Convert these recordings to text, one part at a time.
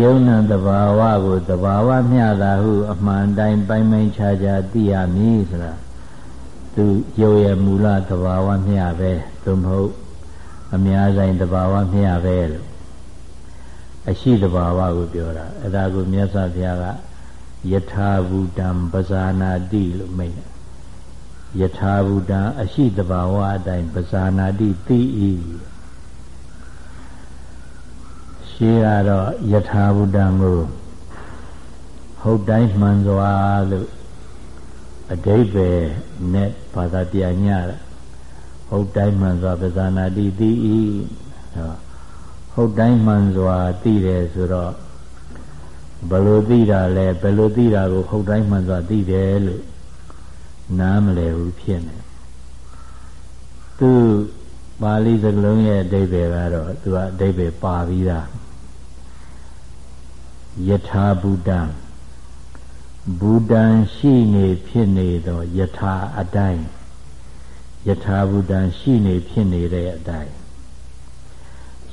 ယုံနံတဘာဝကိုတဘာဝမျှတာဟုအမှန်တိုင်းပိုင်ပိုင်ခြားခြားသိရမည်ဆိုတာသူရုပ်ရဲ့မူလတဘာဝမျှပဲသို့မဟုတ်အများဆိုင်တဘာဝမျှပဲလို့အရှိတဘာဝကိုပြောတာအဲ့ဒါကိုမြတ်စွာဘုရားကယထာဘူတံပဇာနာတိလို့မိန့်တယ်ယထာဘူတံအရှိတဘာဝအတိုင်းပဇာနာတိသိ၏ ရှိကတော့ယထာဘူတံကိုဟုတ်တိုင်းမှန်စွာလို့အတိဘယ်နဲ့ဘာသာပြန်ညတာဟုတ်တိုင်းမှန်စွာပဇာနာတိသိ၏ဟုတ်တိုင်းမှန်စွာသိတယ်ဆိုတော့ဘယ်လိုသိတာလဲဘယ်လိုသိတာကိုဟုတ်တိုင်းမှန်စွာသိတယ်လို့နားမလည်ဘူးဖြစ်နေသူပါဠိစကားလုံးရဲ့အဓိပ္ပာယ်ကတော့သူကအဓိပ္ပာယ်ပါပြီးသား ယထာဘူတံဘူတံရှိနေဖြစ်နေသောယထာအတိုင်းယထာဘူတံရှိနေဖြစ်နေတဲ့အတိုင်း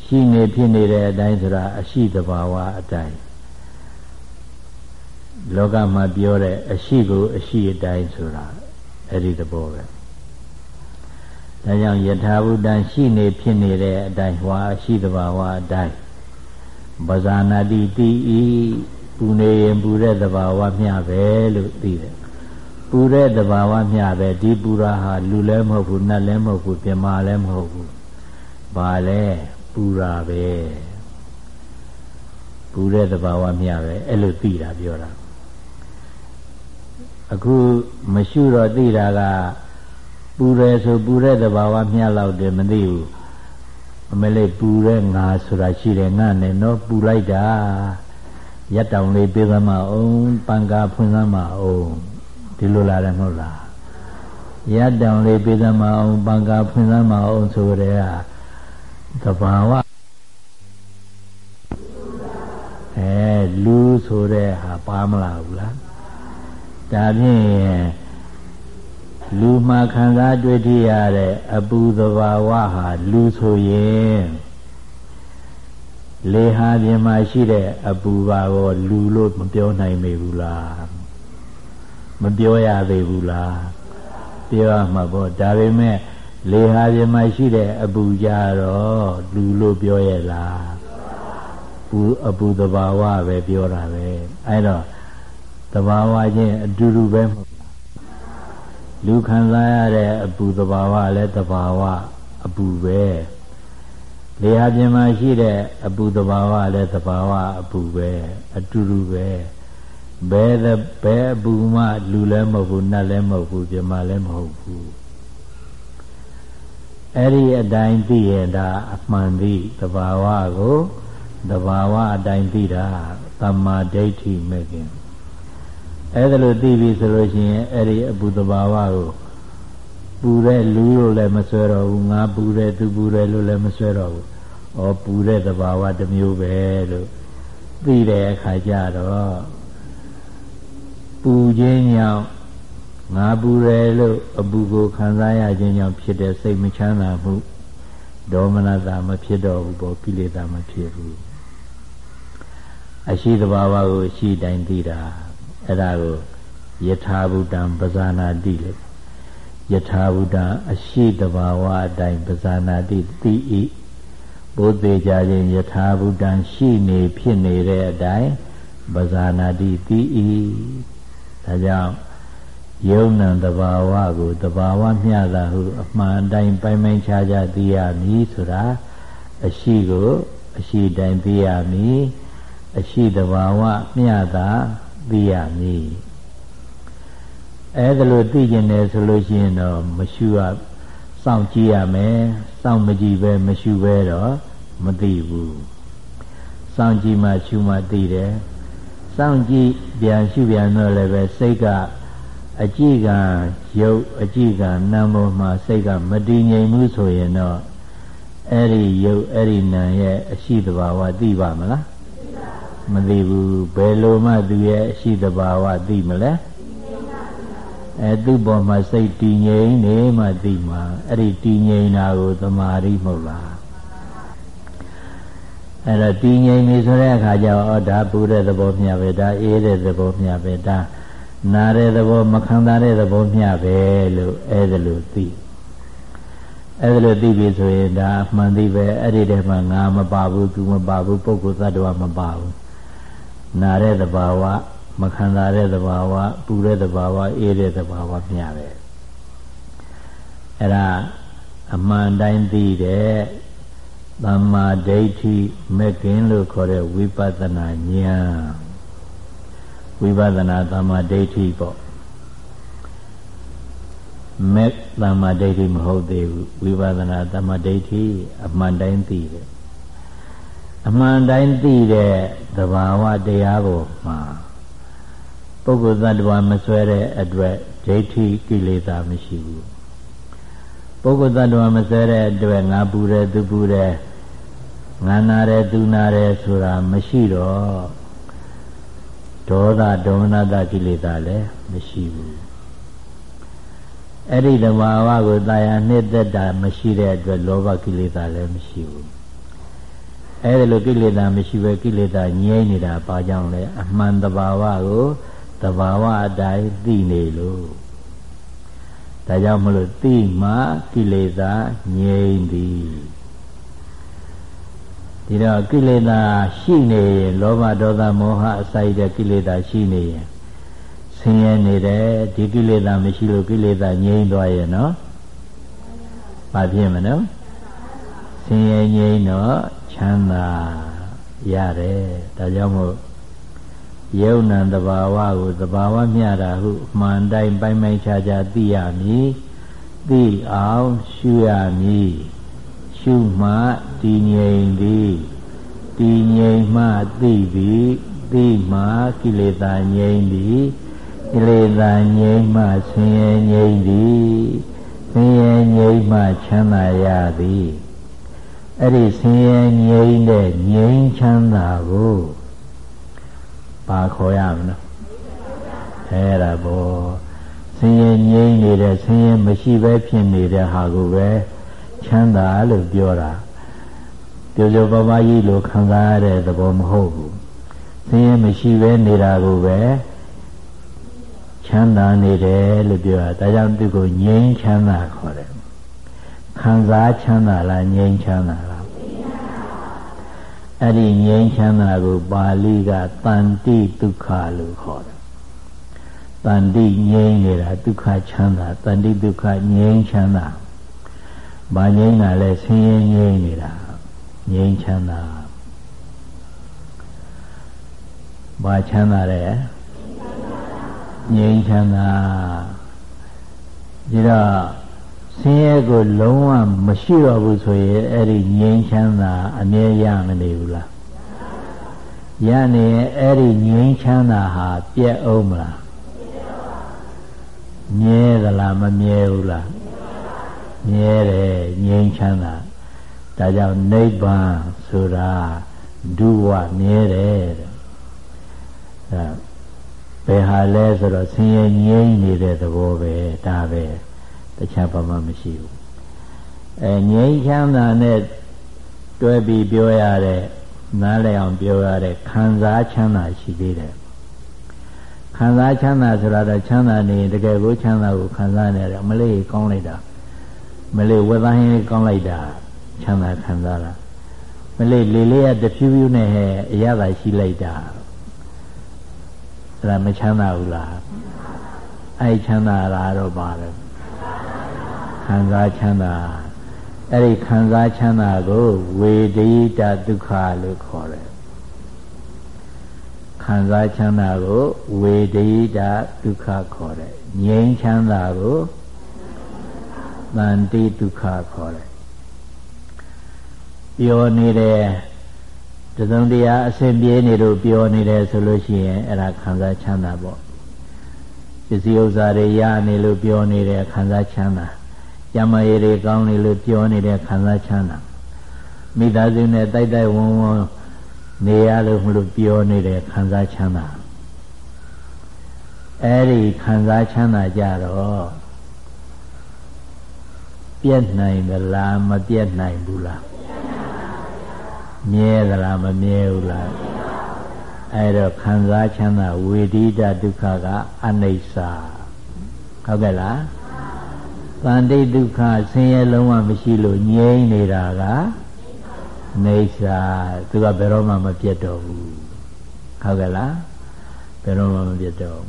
ရှိနေဖြစ်နေတဲ့အတိုင်းဆိုတာအရှိတဘာဝအတိုင်းလောကမှာပြောတဲ့အရှိကိုအရှိအတိုင်းဆိုတာအဲ့ဒီသဘောပဲဒါကြောင့်ယထာဘူတံရှိနေဖြစ်နေတဲ့အတိုင်းဟွာအရှိတဘာဝအတိုင်း ပဇာနာတိတိဤပူနေရင်ပူတဲ့သဘာဝမျှပဲလို့သိတယ်ပူတဲ့သဘာဝမျှပဲဒီပူရာဟာလူလည်းမဟုတ်ဘူးနတ်လည်းမဟုတ်ဘူးပြမလည်းမဟုတ်ဘူးဘာလဲပူရာပဲပူတဲ့သဘာဝမျှပဲအဲ့လိုသိတာပြောတာအခုမရှုတော့သိတာကပူတယ်ဆိုပူတဲ့သဘာဝမျှလောက်တယ်မသိဘူး အမလေးပူတဲ့ငါဆိုတာရှိတယ်ငါနဲ့နော်ပူလိုက်တာရက်တောင်လေးပြေးသမ်းမအောင်ပန်ကာဖွင့်သမ်းမအောင်ဒီလိုလာတယ်မဟုတ်လားရက်တောင်လေးပြေးသမ်းမအောင်ပန်ကာဖွင့်သမ်းမအောင်ဆိုတဲ့ကသဘာဝအဲလူဆိုတဲ့ဟာပါမလားဘူးလားဒါဖြင့် လူမှခံစားတွေ့ထိရတဲ့အပူသဘာဝဟာလူဆိုရင်လေဟာပြင်မှာရှိတဲ့အပူပါကိုလူလို့မပြောနိုင်မေဘူးလားမပြောရသေးဘူးလားပြောရမှာပေါ့ဒါပေမဲ့လေဟာပြင်မှာရှိတဲ့အပူကြတော့လူလို့ပြောရလားပူအပူသဘာဝပဲပြောတာပဲအဲ့တော့သဘာဝချင်းအတူတူပဲမဟုတ် လူခံစားရတဲ့အပူသဘာဝလည်းသဘာဝအပူပဲလေဟာပြင်မှာရှိတဲ့အပူသဘာဝလည်းသဘာဝအပူပဲအတူတူပဲဘယ်ဘယ်အပူမှလူလည်းမဟုတ်ဘူးနတ်လည်းမဟုတ်ဘူးပြမလည်းမဟုတ်ဘူးအဲ့ဒီအတိုင်းသိရင်ဒါအမှန်သိသဘာဝကိုသဘာဝအတိုင်းသိတာသမ္မာဒိဋ္ဌိမဲ့ခင် အဲ့ဒါလို့သိပြီဆိုလို့ရှိရင်အဲ့ဒီအပူတဘာဝကိုပူတဲ့လူလို့လည်းမဆွဲတော့ဘူးငါပူတဲ့သူပူတယ်လို့လည်းမဆွဲတော့ဘူးဩပူတဲ့တဘာဝတစ်မျိုးပဲလို့သိတဲ့အခါကျတော့ပူခြင်းကြောင့်ငါပူတယ်လို့အပူကိုခံစားရခြင်းကြောင့်ဖြစ်တဲ့စိတ်မချမ်းသာမှုဒေါမနတာမဖြစ်တော့ဘူးပေါ့ကိလေသာမဖြစ်ဘူးအရှိတဘာဝကိုအရှိတိုင်းသိတာ အဲ့ဒါကိုယထာဘုဒ္ဓံပဇာနာတိလေယထာဘုဒ္ဓံအရှိတဘာဝအတိုင်းပဇာနာတိတိဤဘုသေကြခြင်းယထာဘုဒ္ဓံရှိနေဖြစ်နေတဲ့အတိုင်းပဇာနာတိတိဤဒါကြောင့်ယုံနံတဘာဝကိုတဘာဝမျှတာဟုအမှန်တိုင်းပိုင်ပိုင်ခြားခြားသိရမည်ဆိုတာအရှိကို အရှိတိုင်းသိရမည်အရှိတဘာဝမျှတာ သိရမည်အဲဒါလို့သိကျင်တယ်ဆိုလို့ရှိရင်တော့မရှုရစောင့်ကြည့်ရမယ်စောင့်မကြည့်ပဲမရှုပဲတော့မသိဘူးစောင့်ကြည့်မှရှုမှသိတယ်စောင့်ကြည့်ပြန်ရှုပြန်တော့လည်းပဲစိတ်ကအကြည့်ကရုပ်အကြည့်ကနာမ်ပေါ်မှာစိတ်ကမတည်ငြိမ်ဘူးဆိုရင်တော့အဲ့ဒီရုပ်အဲ့ဒီနာမ်ရဲ့အရှိတဘာဝသိပါမလား မသိဘူးဘယ်လိုမှသူရဲ့အရှိတဘာဝသိမလဲအဲသူ့ပေါ်မှာစိတ်တည်ငြိမ်နေမှသိမှာအဲ့ဒီတည်ငြိမ်တာကိုသမာဓိမဟုတ်လားအဲ့တော့တည်ငြိမ်ပြီဆိုတဲ့အခါကျတော့ဩဒါပူတဲ့သဘောမျှပဲဒါအေးတဲ့သဘောမျှပဲဒါနာတဲ့သဘောမခံစားတဲ့သဘောမျှပဲလို့အဲ့ဒါလို့သိအဲ့ဒါလို့သိပြီဆိုရင်ဒါအမှန်သိပဲအဲ့ဒီတည်းမှာငါမပါဘူးသူမပါဘူးပုဂ္ဂိုလ်သတ္တဝါမပါဘူး နာတဲ့သဘာဝမခံစားတဲ့သဘာဝပူတဲ့သဘာဝအေးတဲ့သဘာဝမျှပဲအဲ့ဒါအမှန်တိုင်းသိတဲ့သမ္မာဒိဋ္ဌိမက္ကင်းလို့ခေါ်တဲ့ဝိပဿနာဉာဏ်ဝိပဿနာသမ္မာဒိဋ္ဌိပေါ့မက်သမ္မာဒိဋ္ဌိမဟုတ်သေးဘူးဝိပဿနာသမ္မာဒိဋ္ဌိအမှန်တိုင်းသိတယ် အမှန်တိုင်းသိတဲ့သဘာဝတရားကိုမှာပုဂ္ဂိုလ်သတ္တဝါမဆွဲတဲ့အတွက်ဒိဋ္ဌိကိလေသာမရှိဘူးပုဂ္ဂိုလ်သတ္တဝါမဆွဲတဲ့အတွက်ငါပူတယ်သူပူတယ်ငါနာတယ်သူနာတယ်ဆိုတာမရှိတော့ဒေါသဒေါမနတကိလေသာလည်းမရှိဘူးအဲ့ဒီဓမ္မဝကိုတာယာနှစ်သက်တာမရှိတဲ့အတွက်လောဘကိလေသာလည်းမရှိဘူး အဲ့ဒါလိုကိလေသာမရှိပဲကိလေသာငြိမ့်နေတာဘာကြောင့်လဲအမှန်တဘာဝကိုတဘာဝအတိုင်းသိနေလို့ဒါကြောင့်မလို့သိမှကိလေသာငြိမ့်သည်ဒီတော့ကိလေသာရှိနေရင်လောဘဒေါသမောဟအစိုက်တဲ့ကိလေသာရှိနေရင်ဆင်းရဲနေတယ်ဒီကိလေသာမရှိလို့ကိလေသာငြိမ်းသွားရဲ့နော်ဘာဖြစ်မနော်ဆင်းရဲငြိမ်းတော့ ချမ်းသာရတယ်ဒါကြောင့်မို့ယုံနံတဘာဝကိုတဘာဝမျှတာဟုအမှန်တိုင်းပိုင်ပိုင်ခြားခြားသိရမည်သိအောင်ရှုရမည်ရှုမှတည်ငြိမ်သည်တည်ငြိမ်မှသိသည်သိမှကိလေသာငြိမ်သည်ကိလေသာငြိမ်မှဆင်းရဲငြိမ်သည်ဆင်းရဲငြိမ်မှချမ်းသာရသည် အဲ့ဒီဆင်းရဲငြိမ်တဲ့ငြိမ်ချမ်းသာကိုဘာခေါ်ရမလဲအဲ့ဒါဘောဆင်းရဲငြိမ်နေတဲ့ဆင်းရဲမရှိပဲဖြစ်နေတဲ့ဟာကိုပဲချမ်းသာလို့ပြောတာပြောပြောပါပါကြီးလို့ခံစားရတဲ့သဘောမဟုတ်ဘူးဆင်းရဲမရှိပဲနေတာကိုပဲချမ်းသာနေတယ်လို့ပြောတာဒါကြောင့်သူကိုငြိမ်းချမ်းသာခေါ်တယ်ခံစားချမ်းသာလားငြိမ်းချမ်းသာလား အဲ့ဒီငြိမ်းချမ်းသာကိုပါဠိကတန်တိဒုက္ခလို့ခေါ်တယ်တန်တိငြိမ်းနေတာဒုက္ခချမ်းသာတန်တိဒုက္ခငြိမ်းချမ်းသာဘာငြိမ်းတာလဲဆင်းရဲငြိမ်းနေတာငြိမ်းချမ်းသာဘာချမ်းသာလဲငြိမ်းချမ်းသာဒီတော့ ဆင်းရဲကိုလုံးဝမရှိတော့ဘူးဆိုရင်အဲ့ဒီငြိမ်းချမ်းသာအမြဲရမနေဘူးလားရနေရင်အဲ့ဒီငြိမ်းချမ်းသာဟာပြည့်အောင်မလားမြဲသလားမမြဲဘူးလားမြဲတယ်ငြိမ်းချမ်းသာဒါကြောင့်နိဗ္ဗာန်ဆိုတာဒုဝမြဲတယ်တဲ့အဲဘယ်ဟာလဲဆိုတော့ဆင်းရဲငြိမ်းနေတဲ့သဘောပဲဒါပဲ တခြားဘာမှမရှိဘူးအဲငြိမ်းချမ်းသာနဲ့တွဲပြီးပြောရတဲ့နားလည်အောင်ပြောရတဲ့ခံစားချမ်းသာရှိသေးတယ်ခံစားချမ်းသာဆိုတာတော့ချမ်းသာနေတကယ်ကိုချမ်းသာကိုခံစားနေတယ်မလေးကောင်းလိုက်တာမလေးဝက်သားဟင်းကောင်းလိုက်တာချမ်းသာခံစားတာမလေးလေလေးကတဖြူးဖြူးနဲ့ဟဲ့အရသာရှိလိုက်တာအဲ့ဒါမချမ်းသာဘူးလားအဲ့ချမ်းသာတာတော့ပါတယ် ခံစားချမ်းသာအဲ့ဒီခံစားချမ်းသာကိုဝေဒိတဒုက္ခလို့ခေါ်တယ်ခံစားချမ်းသာကိုဝေဒိတဒုက္ခခေါ်တယ်ငြိမ်းချမ်းသာကိုတန်တိဒုက္ခခေါ်တယ်ပြောနေတယ်တစုံတရားအစဉ်ပြေးနေလို့ပြောနေတယ်ဆိုလို့ရှိရင်အဲ့ဒါခံစားချမ်းသာပေါ့ပစ္စည်းဥစ္စာတွေရနေလို့ပြောနေတယ်ခံစားချမ်းသာ ကျမရည်တွေကောင်းနေလို့ပြောနေတဲ့ခံစားချမ်းသာမိသားစုနဲ့တိုက်တိုက်ဝန်းဝန်းနေရလို့မလို့ပြောနေတဲ့ခံစားချမ်းသာအဲ့ဒီခံစားချမ်းသာကြတော့ပြည့်နိုင်သလားမပြည့်နိုင်ဘူးလားမြဲသလားမမြဲဘူးလားအဲ့တော့ခံစားချမ်းသာဝေဒိတဒုက္ခကအနိစ္စဟုတ်ကဲ့လား တန်တိဒုက္ခဆင်းရဲလုံးဝမရှိလို့ငြိမ့်နေတာကနေစာသူကဘယ်တော့မှမပြတ်တော့ဘူးဟုတ်ကဲ့လားဘယ်တော့မှမပြတ်တော့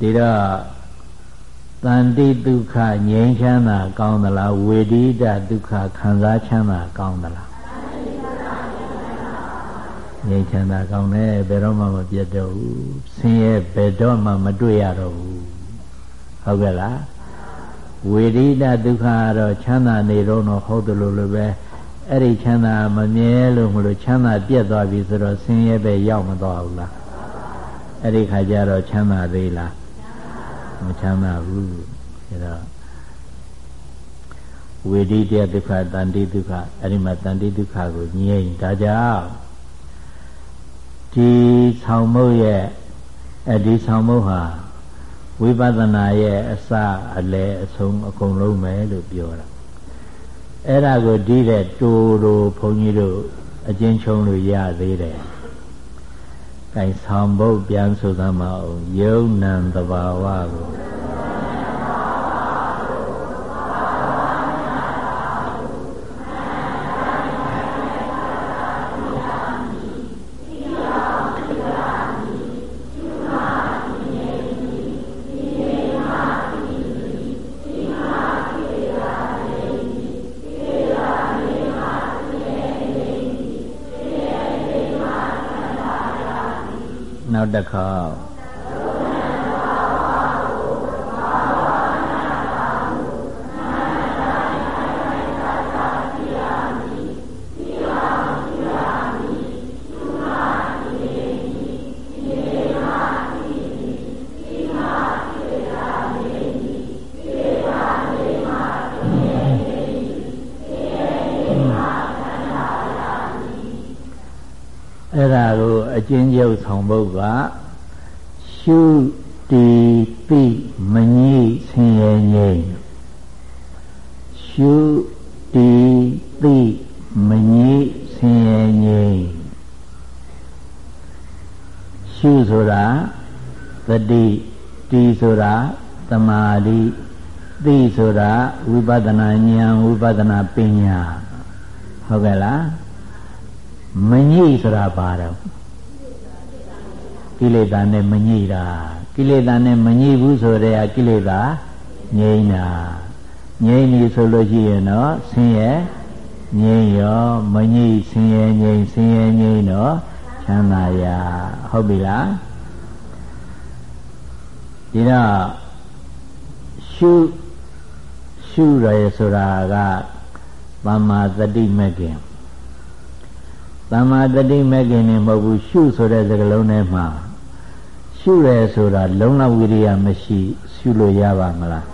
ဒီတော့တန်တိဒုက္ခငြိမ်းချမ်းသာကောင်းသလားဝေဒိတဒုက္ခခံစားချမ်းသာကောင်းသလားငြိမ်းချမ်းသာကောင်းတယ်ဘယ်တော့မှမပြတ်တော့ဘူးဆင်းရဲဘယ်တော့မှမတွေ့ရတော့ဘူးဟုတ်ကဲ့လား ဝေဒိတဒုက္ခကတော့ချမ်းသာနေတော့ဟုတ်တယ်လို့လည်းပဲအဲ့ဒီချမ်းသာမမြဲလို့မလို့ချမ်းသာပြတ်သွားပြီဆိုတော့ဆင်းရဲပဲရောက်မသွားဘူးလားအဲ့ဒီခါကျတော့ချမ်းသာသေးလားမချမ်းသာဘူးအဲ့တော့ဝေဒိတဒုက္ခတန်တိဒုက္ခအဲ့ဒီမှာတန်တိဒုက္ခကိုငြိမ့်ဒါကြောင့်ဒီဆောင်မုတ်ရဲ့အဲဒီဆောင်မုတ်ဟာ ဝိပဿနာရဲ့အစအလယ်အဆုံးအကုန်လုံးပဲလို့ပြောတာအဲ့ဒါကိုဒီတဲ့တူတူဘုန်းကြီးတို့အကျဉ်းချုံလို့ရသေးတယ်။အဲဆောင်ဘုတ်ပြန်ဆိုသမှာအောင်ယုံနံတဘာဝကိုနောက် အဲ့ဒါကိုအကျဉ်းချုပ်ဆောင်ဖို့ကရှုတီတိမငြိဆင်းရဲငြိမ်ရှုတီတိမငြိဆင်းရဲငြိမ်ရှုဆိုတာသတိတီဆိုတာသမာဓိသိဆိုတာဝိပဿနာဉာဏ်ဝိပဿနာပညာဟုတ်ကဲ့လား မညိဆိုတာပါတော့ကိလေသာနဲ့မညိတာကိလေသာနဲ့မညိဘူးဆိုတဲ့ကိလေသာငြိမ်းတာငြိမ်းပြီဆိုလို့ရှိရင်တော့ဆင်းရဲငြိမ်းရောမညိဆင်းရဲငြိမ်းဆင်းရဲငြိမ်းတော့ချမ်းသာရဟုတ်ပြီလားဒီတော့ရှုရှုရယ်ဆိုတာကသမ္မာသတိမဲ့ခင် သမ္မာတတိမဲ့ခင်နေမဟုတ်ဘူးရှုဆိုတဲ့စကားလုံးထဲမှာရှုရဲဆိုတာလုံလဝိရိယမရှိရှုလို့ရပါမလား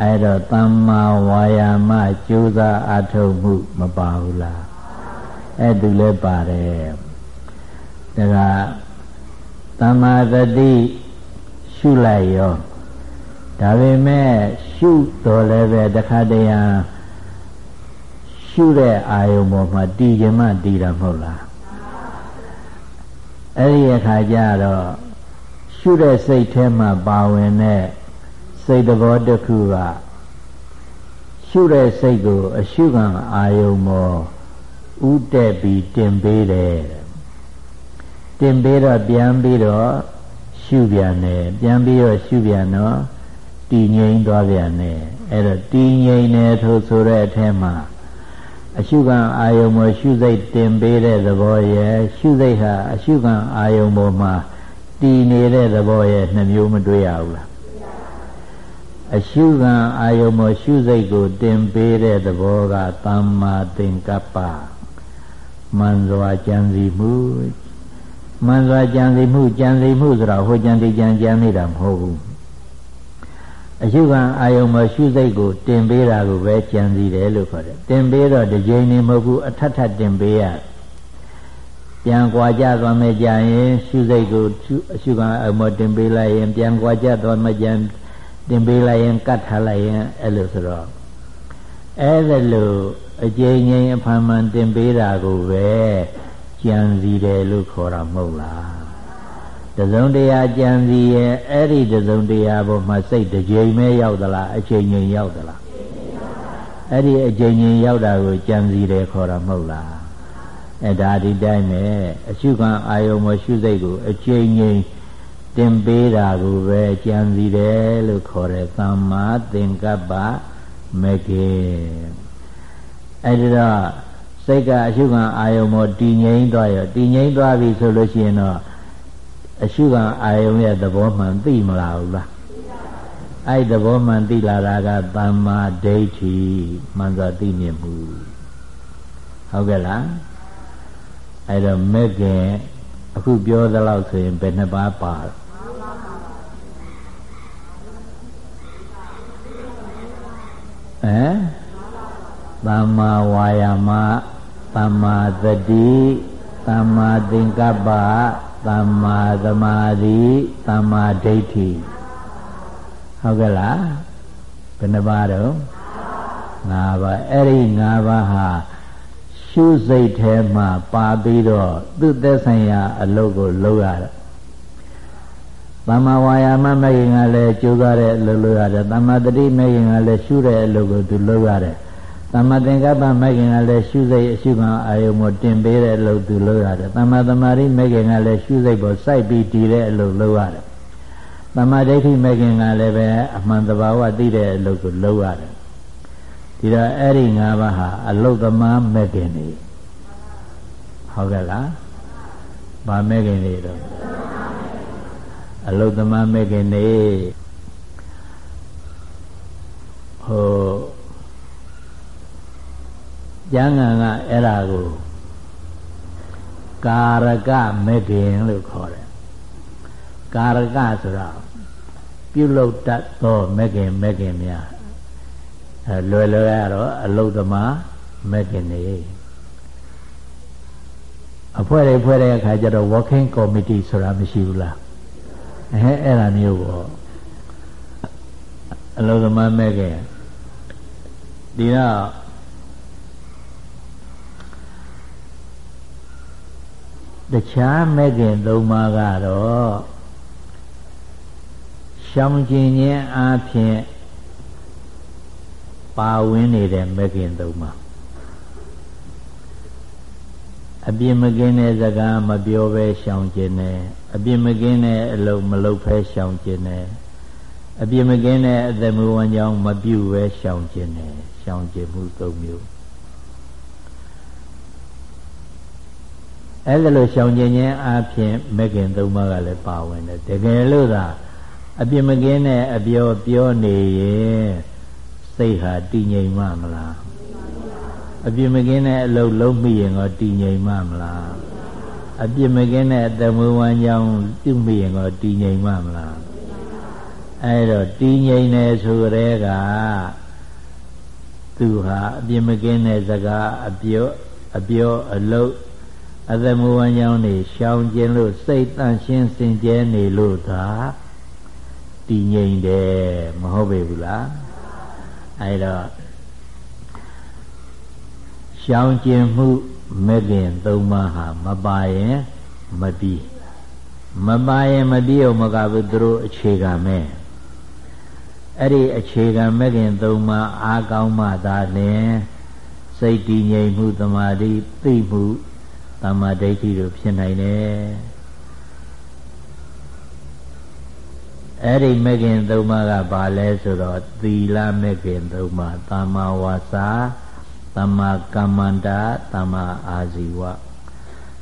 အဲ့တော့သမ္မာဝါယာမကြိုးစားအထုတ်မှုမပါဘူးလားအဲ့သူလည်းပါတယ်ဒါကသမ္မာတတိရှုလိုက်ရောဒါပေမဲ့ရှုတော်လည်းပဲတခါတည်း ရှုတဲ့အာယုံပေါ်မှာတည်ခြင်းမှတည်တာမဟုတ်လားအဲ့ဒီအခါကျတော့ရှုတဲ့စိတ်ထဲမှာပါဝင်တဲ့စိတ်တော်တစ်ခုကရှုတဲ့စိတ်ကို အရှုခံအာယုံပေါ်ဥတက်ပြီးတင်ပေးတယ်တင်ပေးတော့ပြန်ပြီးတော့ရှုပြန်တယ်ပြန်ပြီးတော့ရှုပြန်တော့တည်ငြိမ်သွားပြန်တယ်အဲ့တော့တည်ငြိမ်တယ်ထို့ဆိုတဲ့အထဲမှာ အရှုခံအာယုံပေါ်ရှုစိတ်တင်ပေးတဲ့သဘောရဲ့ရှုစိတ်ဟာအရှုခံအာယုံပေါ်မှာတည်နေတဲ့သဘောရဲ့နှမျိုးမတွေ့ရဘူးလားအရှုခံအာယုံပေါ်ရှုစိတ်ကိုတင်ပေးတဲ့သဘောကသမ္မာသင်္ကပ္ပမှန်စွာကြံစီမှုမှန်စွာကြံစီမှုကြံစီမှုဆိုတာဟိုကြံတိကြံကြံနေတာမဟုတ်ဘူး အရှုခံအာယုံမှာရှုစိတ်ကိုတင်ပေးတာကိုပဲကြံစီတယ်လို့ခေါ်တယ်တင်ပေးတော့တစ်ကြိမ်နေမဟုတ်ဘူးအထက်ထပ်တင်ပေးရပြန်ကြွာကြသွားမယ်ကြရင်ရှုစိတ်ကိုအရှုခံအမောတင်ပေးလိုက်ရင်ပြန်ကြွာကြသွားမယ်ကြံတင်ပေးလိုက်ရင်ကတ်ထားလိုက်ရင်အဲ့လိုဆိုတော့အဲ့ဒါလို့အကျဉ်းချင်းအဖန်မှန်တင်ပေးတာကိုပဲကြံစီတယ်လို့ခေါ်တာမဟုတ်လား တစုံတရာကြံစီရဲ့အဲ့ဒီတစုံတရာပေါ်မှာစိတ်တစ်ကြိမ်ပဲရောက်သလားအချိန်ချင်းရောက်သလားအဲ့ဒီအချိန်ချင်းရောက်တာကိုကြံစီတယ်ခေါ်တာမဟုတ်လားအဲ့ဒါဒီတိုင်းပဲအရှုခံအာယုံမရှုစိတ်ကိုအချိန်ချင်းတင်ပေးတာကိုပဲကြံစီတယ်လို့ခေါ်တယ်သမ္မာသင်္ကပ္ပမကေအဲ့ဒီတော့စိတ်ကအရှုခံအာယုံမတည်ငြိမ်သွားရောတည်ငြိမ်သွားပြီဆိုလို့ရှိရင်တော့ အရှုခံအာယုံရဲ့သဘောမှန်သိမလားဘူးလားအဲ့သဘောမှန်သိလာတာကသမ္မာဒိဋ္ဌိမှန်စွာသိမြင်မှုဟုတ်ကဲ့လားအဲ့တော့မဲ့ခင်အခုပြောသလောက်ဆိုရင်ဘယ်နှပါးပါဟမ်သမ္မာဝါယာမသမ္မာသတိသမ္မာသင်္ကပ္ပ သမ္မာသမာဓိသမ္မာဒိဋ္ဌိဟုတ်ကဲ့လားဘယ်နှပါးတော့၅ပါးအဲ့ဒီ၅ပါးဟာရှုစိတ်ထဲမှာပါပြီးတော့သူ့သက်ဆိုင်ရာအလုပ်ကိုလုပ်ရတယ်သမ္မာဝါယာမမဲ့ရင်ကလည်းကြိုးစားတဲ့အလုပ်လုပ်ရတယ်သမ္မာတတိမဲ့ရင်ကလည်းရှုတဲ့အလုပ်ကိုသူလုပ်ရတယ် သမ္မာသင်္ကပ္ပမဲ့ခင်ကလည်းရှုစိတ်အရှုခံအာယုံကိုတင်ပေးတဲ့အလုပ်သူလုပ်ရတယ်သမ္မာသမာဓိမဲ့ခင်ကလည်းရှုစိတ်ကိုစိုက်ပြီးတည်တဲ့အလုပ်လုပ်ရတယ်သမ္မာဒိဋ္ဌိမဲ့ခင်ကလည်းပဲအမှန်တဘာဝသိတဲ့အလုပ်ကိုလုပ်ရတယ်ဒီတော့အဲ့ဒီ၅ပါးဟာအလုတ်သမားမဲ့ခင်နေဟုတ်ကဲ့လားဗာမဲ့ခင်နေတော့အလုတ်သမားမဲ့ခင်နေဟို ကျမ်းဂန်ကအဲ့ဒါကိုကာရကမဲ့ခင်လို့ခေါ်တယ်ကာရကဆိုတာပြုလုပ်တတ်သောမဲ့ခင်မဲ့ခင်များအဲလွယ်လွယ်ရတော့အလုသမားမဲ့ခင်နေအဖွဲ့တွေဖွဲ့တဲ့အခါကျတော့ working committee ဆိုတာမရှိဘူးလားအဲအဲ့ဒါမျိုးပေါ့အလုသမားမဲ့ခင်ဒီတော့ တခြားမဲ့ခင်သုံးပါးကတော့ရှောင်ကျင်ခြင်းအပြင်ပါဝင်နေတဲ့မဲ့ခင်သုံးပါးအပြစ်မကင်းတဲ့စကားမပြောဘဲရှောင်ကျင်တယ်အပြစ်မကင်းတဲ့အလုပ်မလုပ်ဖဲရှောင်ကျင်တယ်အပြစ်မကင်းတဲ့အသက်မွေးဝမ်းကြောင်းမပြုဘဲရှောင်ကျင်တယ်ရှောင်ကျင်မှုသုံးမျိုး အဲ့ဒါလို့ရှောင်ကျင်ခြင်းအပြင်မဂ်ခင်သုံးပါးကလည်းပါဝင်တယ်တကယ်လို့သာအပြစ်မကင်းတဲ့အပြောပြောနေရင်စိတ်ဟာတည်ငြိမ်မှမလားအပြစ်မကင်းတဲ့အလုပ်လုံးမိရင်တော့တည်ငြိမ်မှမလားအပြစ်မကင်းတဲ့အတမွေးဝမ်းကြောင်းပြုမိရင်တော့တည်ငြိမ်မှမလားအဲ့တော့တည်ငြိမ်နေဆိုတဲ့ကသူဟာအပြစ်မကင်းတဲ့စကားအပြောအပြောအလုပ် အသမဝဉ္ဇောင်းနေရှောင်ကျင်လို့စိတ်တန့်ရှင်းစင်ကြဲနေလို့သာတည်ငြိမ်တယ်မဟုတ်ပေဘူးလားအဲဒါရှောင်ကျင်မှုမဲ့ခင်သုံးပါးဟာမပါရင်မပြီးမပါရင်မပြီးအောင်မကဘူးသူတို့အခြေခံမဲ့အဲ့ဒီအခြေခံမဲ့ခင်သုံးပါးအားကောင်းမှသာလျှင်စိတ်တည်ငြိမ်မှုတမာတိသိမှု တမ္မာဒိဋ္ဌိတို့ဖြစ်နိုင်တယ်အဲ့ဒီမဂ္ဂင်သုံးပါးကဘာလဲဆိုတော့သီလမဂ္ဂင်သုံးပါးသမ္မာဝါစာသမ္မာကမ္မန္တာသမ္မာအာဇီဝ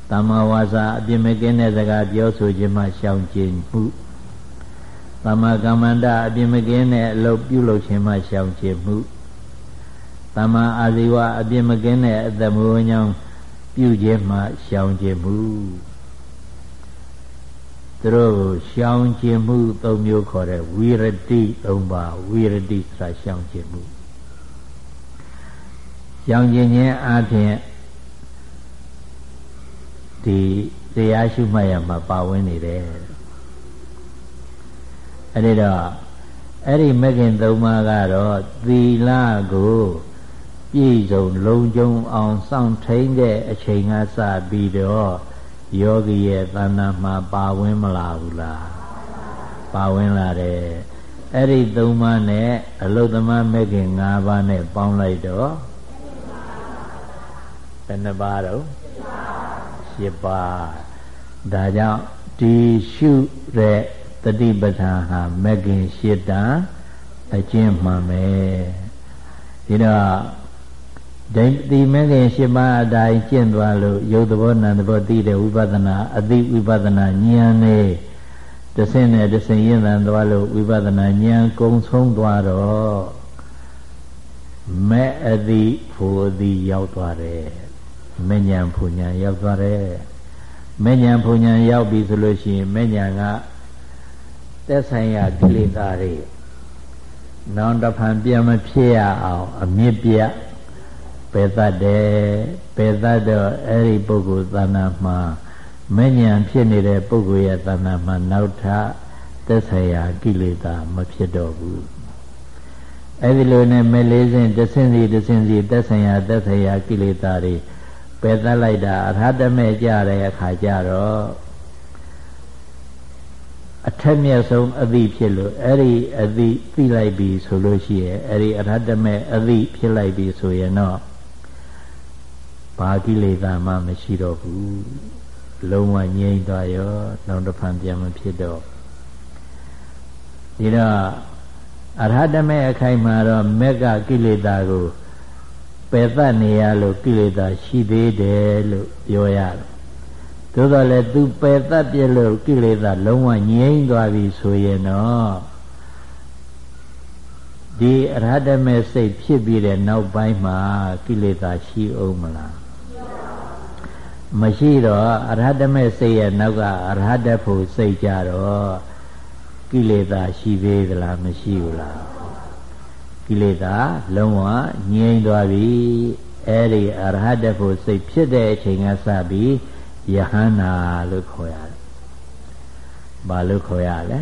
သမ္မာဝါစာအပြစ်မကင်းတဲ့စကားပြောဆိုခြင်းမှရှောင်ကျဉ်မှုသမ္မာကမ္မန္တာအပြစ်မကင်းတဲ့အလုပ်ပြုလုပ်ခြင်းမှရှောင်ကျဉ်မှုသမ္မာအာဇီဝအပြစ်မကင်းတဲ့အသက်မွေးကြောင်း ပြုခြင်းမှရှောင်ခြင်းမှုသူတို့ကိုရှောင်ခြင်းမှုသုံးမျိုးခေါ်တဲ့ဝိရတိသုံးပါဝိရတိဆိုတာရှောင်ခြင်းမှုရှောင်ခြင်းခြင်းအပြင်ဒီတရားရှုမှတ်ရမှာပါဝင်နေတယ်အဲ့ဒီတော့အဲ့ဒီမဂ္ဂင်သုံးပါးကတော့သီလကို ပြည့်စုံလုံကျုံအောင်စောင့်ထိန်တဲ့အချိန်ကစပြီးတော့ယောဂီရဲ့သဏ္ဍာန်မှာပါဝင်မလာဘူးလားပါဝင်လာတယ်အဲ့ဒီသုံးပါးနဲ့အလုသမားမဲ့ခင်၅ပါးနဲ့ပေါင်းလိုက်တော့ဘယ်နှပါးတော့၈ပါးဒါကြောင့်ဒီရှုတဲ့တတိပဋ္ဌာန်ဟာမဲ့ခင်၈တန်အကျင့်မှန်ပဲဒီတော့ ဒီဒီမဲ့ခင်၈ပါးအတိုင်းကျင့်သွားလို့ယုတ်သဘောနံသဘောသိတဲ့ဝိပဿနာအသိဝိပဿနာဉာဏ်နဲ့တဆင့်နဲ့တဆင့်ရင့်သန်သွားလို့ဝိပဿနာဉာဏ်ကုံဆုံးသွားတော့မဲ့အသိဖို့အသိရောက်သွားတယ်မဲ့ဉာဏ်ဖို့ဉာဏ်ရောက်သွားတယ်မဲ့ဉာဏ်ဖို့ဉာဏ်ရောက်ပြီဆိုလို့ရှိရင်မဲ့ဉာဏ်ကသက်ဆိုင်ရာကိလေသာတွေနောင်တဖန်ပြန်မဖြစ်ရအောင် အမြင့်ပြ ပယ်တတ်တယ်ပယ်တတ်တော့အဲ့ဒီပုဂ္ဂိုလ်သဏ္ဍာန်မှာမဉ္ဇဉ်ဖြစ်နေတဲ့ပုဂ္ဂိုလ်ရဲ့သဏ္ဍာန်မှာနောက်ထပ်သက်ဆိုင်ရာကိလေသာမဖြစ်တော့ဘူးအဲ့ဒီလိုနဲ့မဲ့လေးစဉ်တစ်ဆင့်စီတစ်ဆင့်စီသက်ဆိုင်ရာသက်ဆိုင်ရာကိလေသာတွေပယ်တတ်လိုက်တာအရဟတမေကြတဲ့အခါကျတော့အထက်မြတ်ဆုံးအသည့်ဖြစ်လို့အဲ့ဒီအသည့်သိလိုက်ပြီဆိုလို့ရှိရဲ့အဲ့ဒီအရဟတမေအသည့်ဖြစ်လိုက်ပြီဆိုရင်တော့ ဘာကိလေသာမှမရှိတော့ဘူးလုံးဝငြိမ့်သွားရောနောက်တစ်ဖန်ပြန်မဖြစ်တော့ဒီတော့အရဟတမေအခိုင်မှာတော့မက်ကကိလေသာကိုပယ်သတ်နေရလို့ကိလေသာရှိသေးတယ်လို့ပြောရတယ်သို့တော်လည်းသူပယ်သတ်ပြလို့ကိလေသာလုံးဝငြိမ့်သွားပြီဆိုရင်တော့ဒီအရဟတမေစိတ်ဖြစ်ပြီးတဲ့နောက်ပိုင်းမှာကိလေသာရှိအောင်မလား မရှိတော့အရဟတမေစိတ်ရဲ့နောက်ကအရဟတဖို့စိတ်ကြတော့ကိလေသာရှိသေးသလားမရှိဘူးလားကိလေသာလုံးဝငြိမ့်သွားပြီအဲ့ဒီအရဟတဖို့စိတ်ဖြစ်တဲ့အချိန်ကစပြီးယဟန္တာလို့ခေါ်ရတယ်။ဘာလို့ခေါ်ရလဲ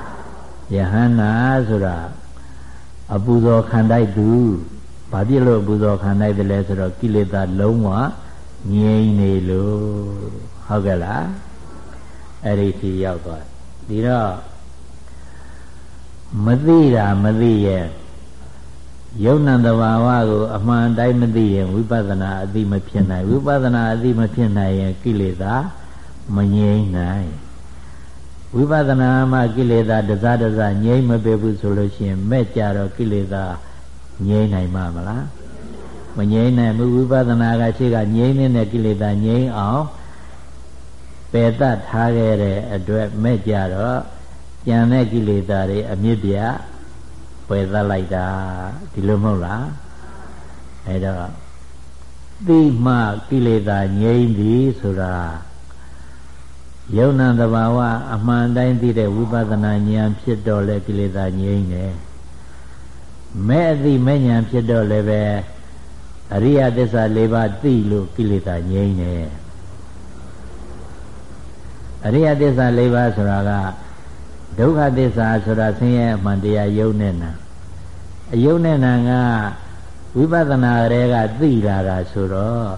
။ယဟန္တာဆိုတာအပူဇော်ခံတိုက်သူဘာဖြစ်လို့အပူဇော်ခံတိုက်တယ်လဲဆိုတော့ကိလေသာလုံးဝ ငြိမ့်နေလို့ဟုတ်ကဲ့လားအဲ့ဒီစီရောက်သွားဒီတော့မသိတာမသိရဲ့ယုံနံတဘာဝကိုအမှန်တိုင်းမသိရင်ဝိပဿနာအသိမဖြစ်နိုင်ဝိပဿနာအသိမဖြစ်နိုင်ရင်ကိလေသာမငြိမ့်နိုင်ဝိပဿနာမှာကိလေသာတစားတစားငြိမ့်မပေဘူးဆိုလို့ရှိရင်မဲ့ကြတော့ကိလေသာငြိမ့်နိုင်မှာမလား မငြိမ့်နိုင်ဘူးဝိပဿနာကရှိကငြိမ့်နေတဲ့ကိလေသာငြိမ့်အောင်ပယ်တတ်ထားခဲ့တဲ့အတွက်မဲ့ကြတော့ကြံတဲ့ကိလေသာတွေအမြင့်ပြပယ်သတ်လိုက်တာဒီလိုမဟုတ်လားအဲတော့သိမှကိလေသာငြိမ့်သည်ဆိုတာယုံနာတဘာဝအမှန်တိုင်းသိတဲ့ဝိပဿနာဉာဏ်ဖြစ်တော့လေကိလေသာငြိမ့်တယ်မဲ့အသိမဲ့ဉာဏ်ဖြစ်တော့လည်းပဲ အရိယသစ္စာ၄ပါးသိလို့ကိလေသာငြိမ့်တယ်အရိယသစ္စာ၄ပါးဆိုတာကဒုက္ခသစ္စာဆိုတာဆင်းရဲအမှန်တရားယုံနဲ့နာအယုံနဲ့နာကဝိပဿနာရဲကသိလာတာဆိုတော့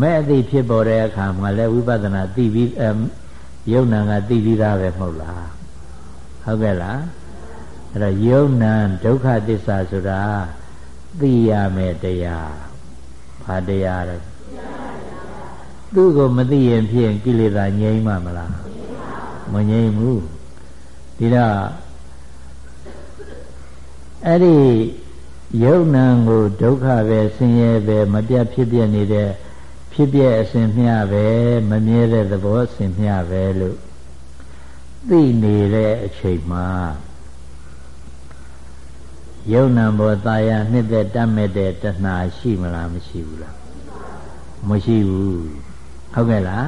မဲ့အသိဖြစ်ပေါ်တဲ့အခါမှာလည်းဝိပဿနာသိပြီးယုံနာကသိပြီးသားပဲမဟုတ်လားဟုတ်ကဲ့လားအဲ့တော့ယုံနာဒုက္ခသစ္စာဆိုတာသိရမယ်တရား ဘာတရားလဲသူ့ကိုမသိရင်ဖြင့်ကိလေသာငြိမ်းမှမလားမငြိမ်းဘူးဒီတော့အဲ့ဒီယုံနာကိုဒုက္ခပဲဆင်းရဲပဲမပြတ်ဖြစ်ပြနေတဲ့ဖြစ်ပြအစဉ်မျှပဲမမြဲတဲ့သဘောအစဉ်မျှပဲလို့သိနေတဲ့အချိန်မှာ ယုံနာဘောตายာနှစ်သက်တတ်မဲ့တဲ့တဏှာရှိမလားမရှိဘူးလားမရှိဘူးဟုတ်ကဲ့လား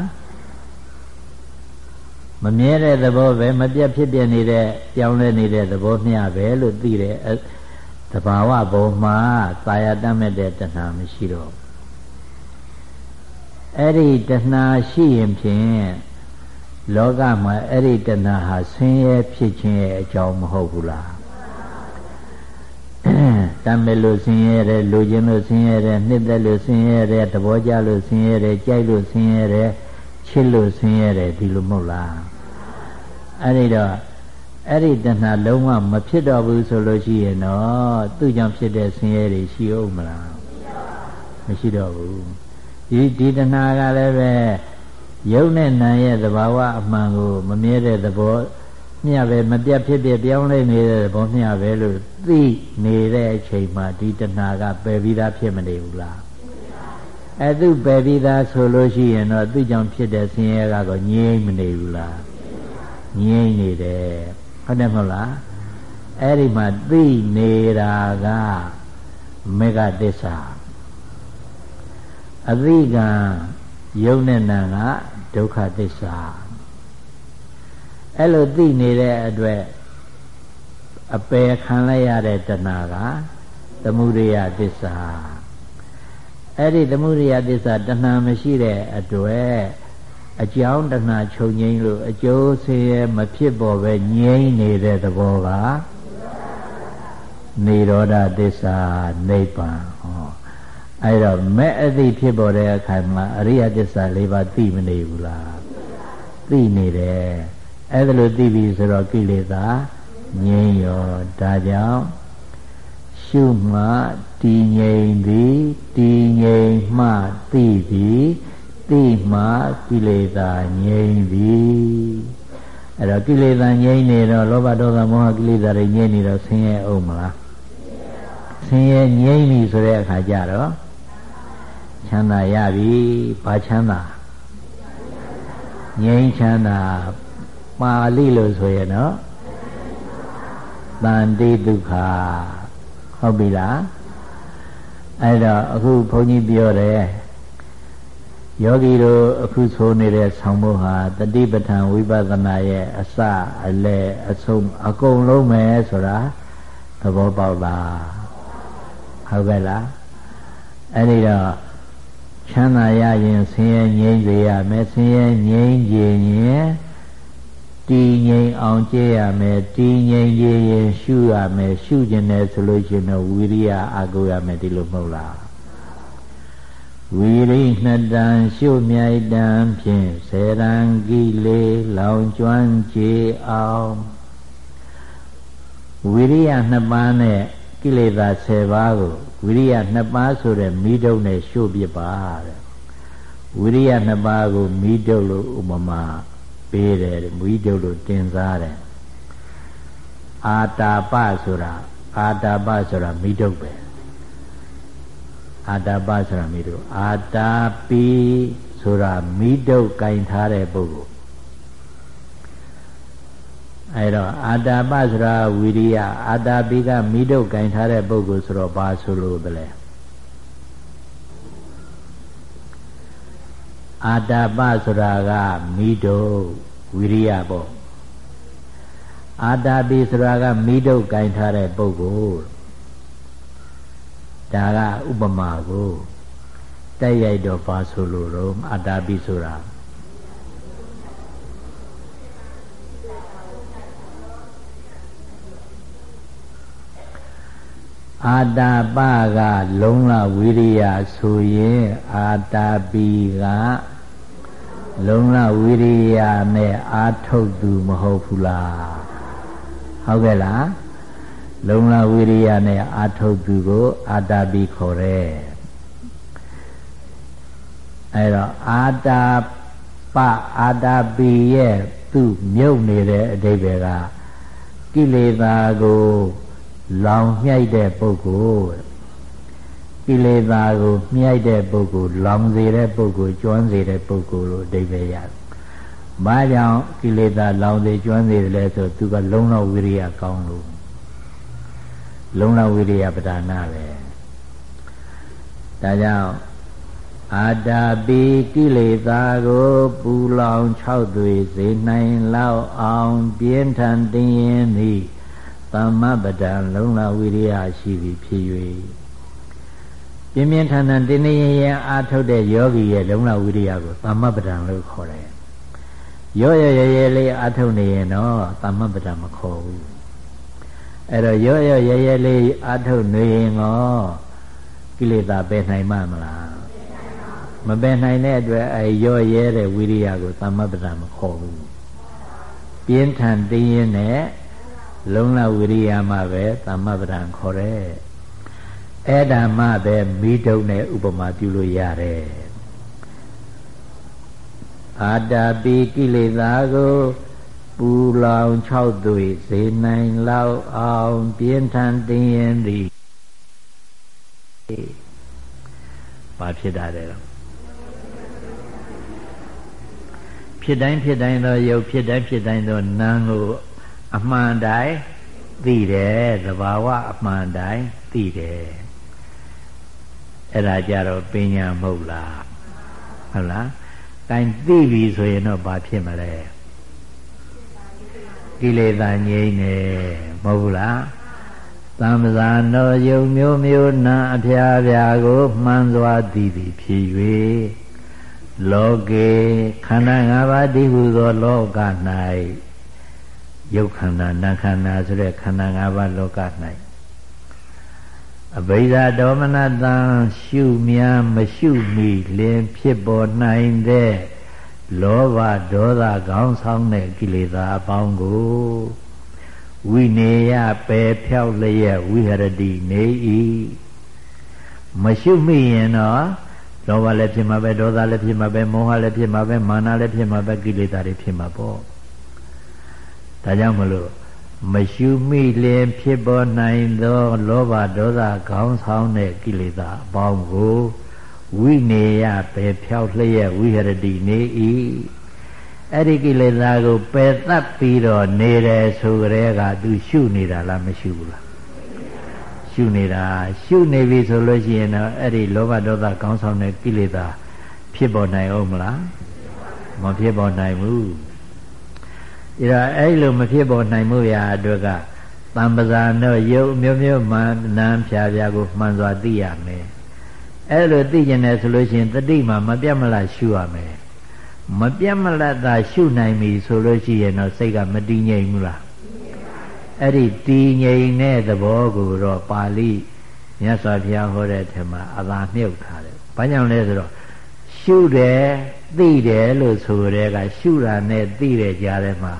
မမြဲတဲ့သဘောပဲမပြတ်ဖြစ်ပြနေတဲ့ကြောင်းလဲနေတဲ့သဘောမျှပဲလို့သိတယ်တဘာဝဘုံမှာตายာတတ်မဲ့တဲ့တဏှာမရှိတော့အဲ့ဒီတဏှာရှိရင်ဖြင့်လောကမှာအဲ့ဒီတဏှာဟာဆင်းရဲဖြစ်ခြင်းရဲ့အကြောင်းမဟုတ်ဘူးလား တမ်းမဲ့လို့ဆင်းရဲတယ်လူချင်းလို့ဆင်းရဲတယ်နှစ်သက်လို့ဆင်းရဲတယ်သဘောကျလို့ဆင်းရဲတယ်ကြိုက်လို့ဆင်းရဲတယ်ချစ်လို့ဆင်းရဲတယ်ဒီလိုမဟုတ်လားအဲ့ဒီတော့အဲ့ဒီတဏှာလုံးဝမဖြစ်တော့ဘူးဆိုလို့ရှိရင်တော့သူ့ကြောင့်ဖြစ်တဲ့ဆင်းရဲတွေရှိအောင်မလားမရှိတော့ဘူးဒီဒီတဏှာကလည်းပဲယုံနဲ့နာရဲ့သဘာဝအမှန်ကိုမမြဲတဲ့သဘော မျှပဲမပြတ်ဖြစ်ဖြစ်ပြောင်းလဲနေတဲ့သဘောမျှပဲလို့သိနေတဲ့အချိန်မှာဒီတဏှာကပယ်ပြီးသားဖြစ်မနေဘူးလားအဲသူပယ်ပြီးသားဆိုလို့ရှိရင်တော့သူကြောင့်ဖြစ်တဲ့ဆင်းရဲကတော့ငြိမ့်မနေဘူးလားငြိမ့်နေတယ်ဟုတ်တယ်မဟုတ်လားအဲ့ဒီမှာသိနေတာကမေဃသစ္စာအသိကံယုံနဲ့နာကဒုက္ခသစ္စာ အဲ့လိုသိနေတဲ့အတွက်အပယ်ခံလိုက်ရတဲ့တဏှာကသမုဒယသစ္စာအဲ့ဒီသမုဒယသစ္စာတဏှာမရှိတဲ့အတွက်အကြောင်းတဏှာချုပ်ငိမ့်လို့အကျိုးဆင်းရဲမဖြစ်ပေါ်ပဲငြိမ့်နေတဲ့သဘောကနိရောဓသစ္စာနိဗ္ဗာန်ဟောအဲ့တော့မဲ့အသိဖြစ်ပေါ်တဲ့အခါမှာအရိယသစ္စာ၄ပါးသိမနေဘူးလားသိနေတယ် အဲ့ဒါလို့သိပြီဆိုတော့ကိလေသာငြိမ်းရောဒါကြောင့်ရှုမှတည်ငြိမ်သည်တည်ငြိမ်မှသိသည်သိမှကိလေသာငြိမ်းသည်အဲ့တော့ကိလေသာငြိမ်းနေတော့လောဘဒေါသမောဟကိလေသာတွေငြိမ်းနေတော့ဆင်းရဲအောင်မလားဆင်းရဲငြိမ်းပြီဆိုတဲ့အခါကျတော့ချမ်းသာရပြီဘာချမ်းသာငြိမ်းချမ်းသာ ပါဠိလို့ဆိုရင်တော့တန်တိဒုက္ခဟုတ်ပြီလားအဲ့တော့အခုဘုန်းကြီးပြောတယ်ယောဂီတို့အခုဆိုနေတဲ့ဆောင်းဖို့ဟာတတိပဋ္ဌာန်ဝိပဿနာရဲ့အစအလဲအဆုံးအကုန်လုံးပဲဆိုတာသဘောပေါက်လားဟုတ်ကဲ့လားအဲ့ဒီတော့ချမ်းသာရရင်ဆင်းရဲငြိမ်းစေရမယ်ဆင်းရဲငြိမ်းရင် တည်ငြိမ်အောင်ကြည့်ရမယ်တည်ငြိမ်ရင်ရှုရမယ်ရှုခြင်းနဲ့ဆိုလို့ရှိရင်ဝိရိယအကုရမယ်ဒီလိုမဟုတ်လားဝီရိနှစ်တန်ရှုမြိုက်တန်ဖြင့်စေရန်ကိလေလောင်ကျွမ်းကြည်အောင်ဝိရိယနှစ်ပါးနဲ့ကိလေသာ10ပါးကိုဝိရိယနှစ်ပါးဆိုတဲ့မိတုံနဲ့ရှုပြပါတဲ့ဝိရိယနှစ်ပါးကိုမိတုံလို့ဥပမာ ပေးတယ်မွီးတုပ်လို့တင်စားတယ်အာတာပဆိုတာအာတာပဆိုတာမိတုပ်ပဲအာတာပဆိုတာမိတုပ်အာတာပိဆိုတာမိတုပ်ကင်ထားတဲ့ပုဂ္ဂိုလ်အဲတော့အာတာပဆိုတာဝိရိယအာတာပိကမိတုပ်ကင်ထားတဲ့ပုဂ္ဂိုလ်ဆိုတော့ဘာဆိုလို့တလဲ အာတာပဆိုတာကမိတုဝိရိယပေါ့အာတာပိဆိုတာကမိတုကင်ထားတဲ့ပုဂ္ဂိုလ်ဒါကဥပမာကိုတက်ရိုက်တော့ပါဆိုလို့တော့အာတာပိဆိုတာ အာတာပကလုံးလဝိရိယဆိုရင်အာတာပိကလုံးလဝိရိယနဲ့အာထုတ်သူမဟုတ်ဘူးလားဟုတ်ကဲ့လားလုံးလဝိရိယနဲ့အာထုတ်သူကိုအာတာပိခေါ်တယ်အဲ့တော့အာတာပအာတာပိရဲ့သူ့မြုပ်နေတဲ့အဓိပ္ပာယ်ကကိလေသာကို လောင်မြှိုက်တဲ့ပုဂ္ဂိုလ်ကိလေသာကိုမြှိုက်တဲ့ပုဂ္ဂိုလ်လောင်စေတဲ့ပုဂ္ဂိုလ်ကျွမ်းစေတဲ့ပုဂ္ဂိုလ်လို့အဓိပ္ပာယ်ရတယ်။ဘာကြောင့်ကိလေသာလောင်စေကျွမ်းစေတယ်လဲဆိုသူကလုံးလောက်ဝိရိယကောင်းလို့လုံးလောက်ဝိရိယပဒါနာပဲ။ဒါကြောင့်အာတာပိကိလေသာကိုပူလောင်၆သွေစေနိုင်လောက်အောင်ပြင်းထန်တင်းရင်သည် သမ္မပဒံလုံးလဝိရိယရှိပြီဖြစ်၍ပြင်းပြင်းထန်ထန်တင်းတင်းရင်ရင်အာထုတ်တဲ့ယောဂီရဲ့လုံးလဝိရိယကိုသမ္မပဒံလို့ခေါ်တယ်ရောရရရလေးအာထုတ်နေရင်တော့သမ္မပဒံမခေါ်ဘူးအဲ့တော့ရော့ရော့ရဲရဲလေးအထုတ်နေရင်ရောကိလေသာပယ်နိုင်မှာမလားမပယ်နိုင်တဲ့အတွက်အဲရော့ရဲတဲ့ဝိရိယကိုသမ္မပဒမခေါ်ဘူးပြင်းထန်တင်းရင်နဲ့ လုံးလဝိရိယမှပဲသမ္မပဒံခေါ်တယ်အဲ့ဒါမှပဲမိတုံနဲ့ဥပမာပြုလို့ရတယ်အာတာပိကိလေသာကိုပူလောင်၆သွေစေနိုင်လောက်အောင်ပြင်းထန်တင်းရင်သည်ဘာဖြစ်တာလဲတော့ဖြစ်တိုင်းဖြစ်တိုင်းသောယုတ်ဖြစ်တိုင်းဖြစ်တိုင်းသောနာမ်ကို အမှန်တိုင်းသိတယ်သဘာဝအမှန်တိုင်းသိတယ်အဲ့ဒါကြတော့ပညာမဟုတ်လားဟုတ်လားကိုင်သိပြီဆိုရင်တော့ဘာဖြစ်မလဲကိလေသာငြိမ့်နေမဟုတ်ဘူးလားသံဇာနောယုံမျိုးမျိုးနာအဖျားဖျားကိုမှန်စွာသိသည်ဖြစ်၍လောကေခန္ဓာ၅ပါးတည်ဟူသောလောက၌ ယုတ်ခန္ဓာနာခန္ဓာဆိုတဲ့ခန္ဓာ၅ပါးလောက၌အဘိဓါဒေါမနတံရှုများမရှုမိလင်ဖြစ်ပေါ်နိုင်တဲ့လောဘဒေါသခေါင်းဆောင်တဲ့ကိလေသာအပေါင်းကိုဝိနေယပယ်ဖြောက်လျက်ဝိဟရတိနေ၏မရှုမိရင်တော့လောဘလည်းဖြစ်မှာပဲဒေါသလည်းဖြစ်မှာပဲမောဟလည်းဖြစ်မှာပဲမာနလည်းဖြစ်မှာပဲကိလေသာတွေဖြစ်မှာပေါ့ ဒါကြောင့်မလို့မရှုမိလင်ဖြစ်ပေါ်နိုင်သောလောဘဒေါသခေါင်းဆောင်တဲ့ကိလေသာအပေါင်းကိုဝိနေယပဲဖြောက်လျက်ဝိဟရတိနေ၏အဲ့ဒီကိလေသာကိုပယ်တတ်ပြီးတော့နေတယ်ဆိုကြတဲ့ကသူရှုနေတာလားမရှုဘူးလားရှုနေတာရှုနေပြီဆိုလို့ရှိရင်တော့အဲ့ဒီလောဘဒေါသကောင်းဆောင်တဲ့ကိလေသာဖြစ်ပေါ်နိုင်အောင်မလားမဖြစ်ပေါ်နိုင်ဘူး အဲဒါအဲ့လိုမဖြစ်ပေါ်နိုင်မှုရာအတွက်ကတံပဇာတော့ယုတ်မျိုးမျိုးမှန်နန်းဖြာဖြာကိုမှန်စွာသိရမယ်အဲ့လိုသိကျင်တယ်ဆိုလို့ရှိရင်တတိမှမပြတ်မလားရှုရမယ်မပြတ်မလတ်သာရှုနိုင်ပြီဆိုလို့ရှိရင်တော့စိတ်ကမတည်ငြိမ်ဘူးလားအဲ့ဒီတည်ငြိမ်တဲ့သဘောကိုတော့ပါဠိမြတ်စွာဘုရားဟောတဲ့ထက်မှာအသာမြုပ်ထားတယ်။ဘာကြောင့်လဲဆိုတော့ရှုတယ်သိတယ်လို့ဆိုတဲ့ကရှုတာနဲ့သိတဲ့ကြားထဲမှာ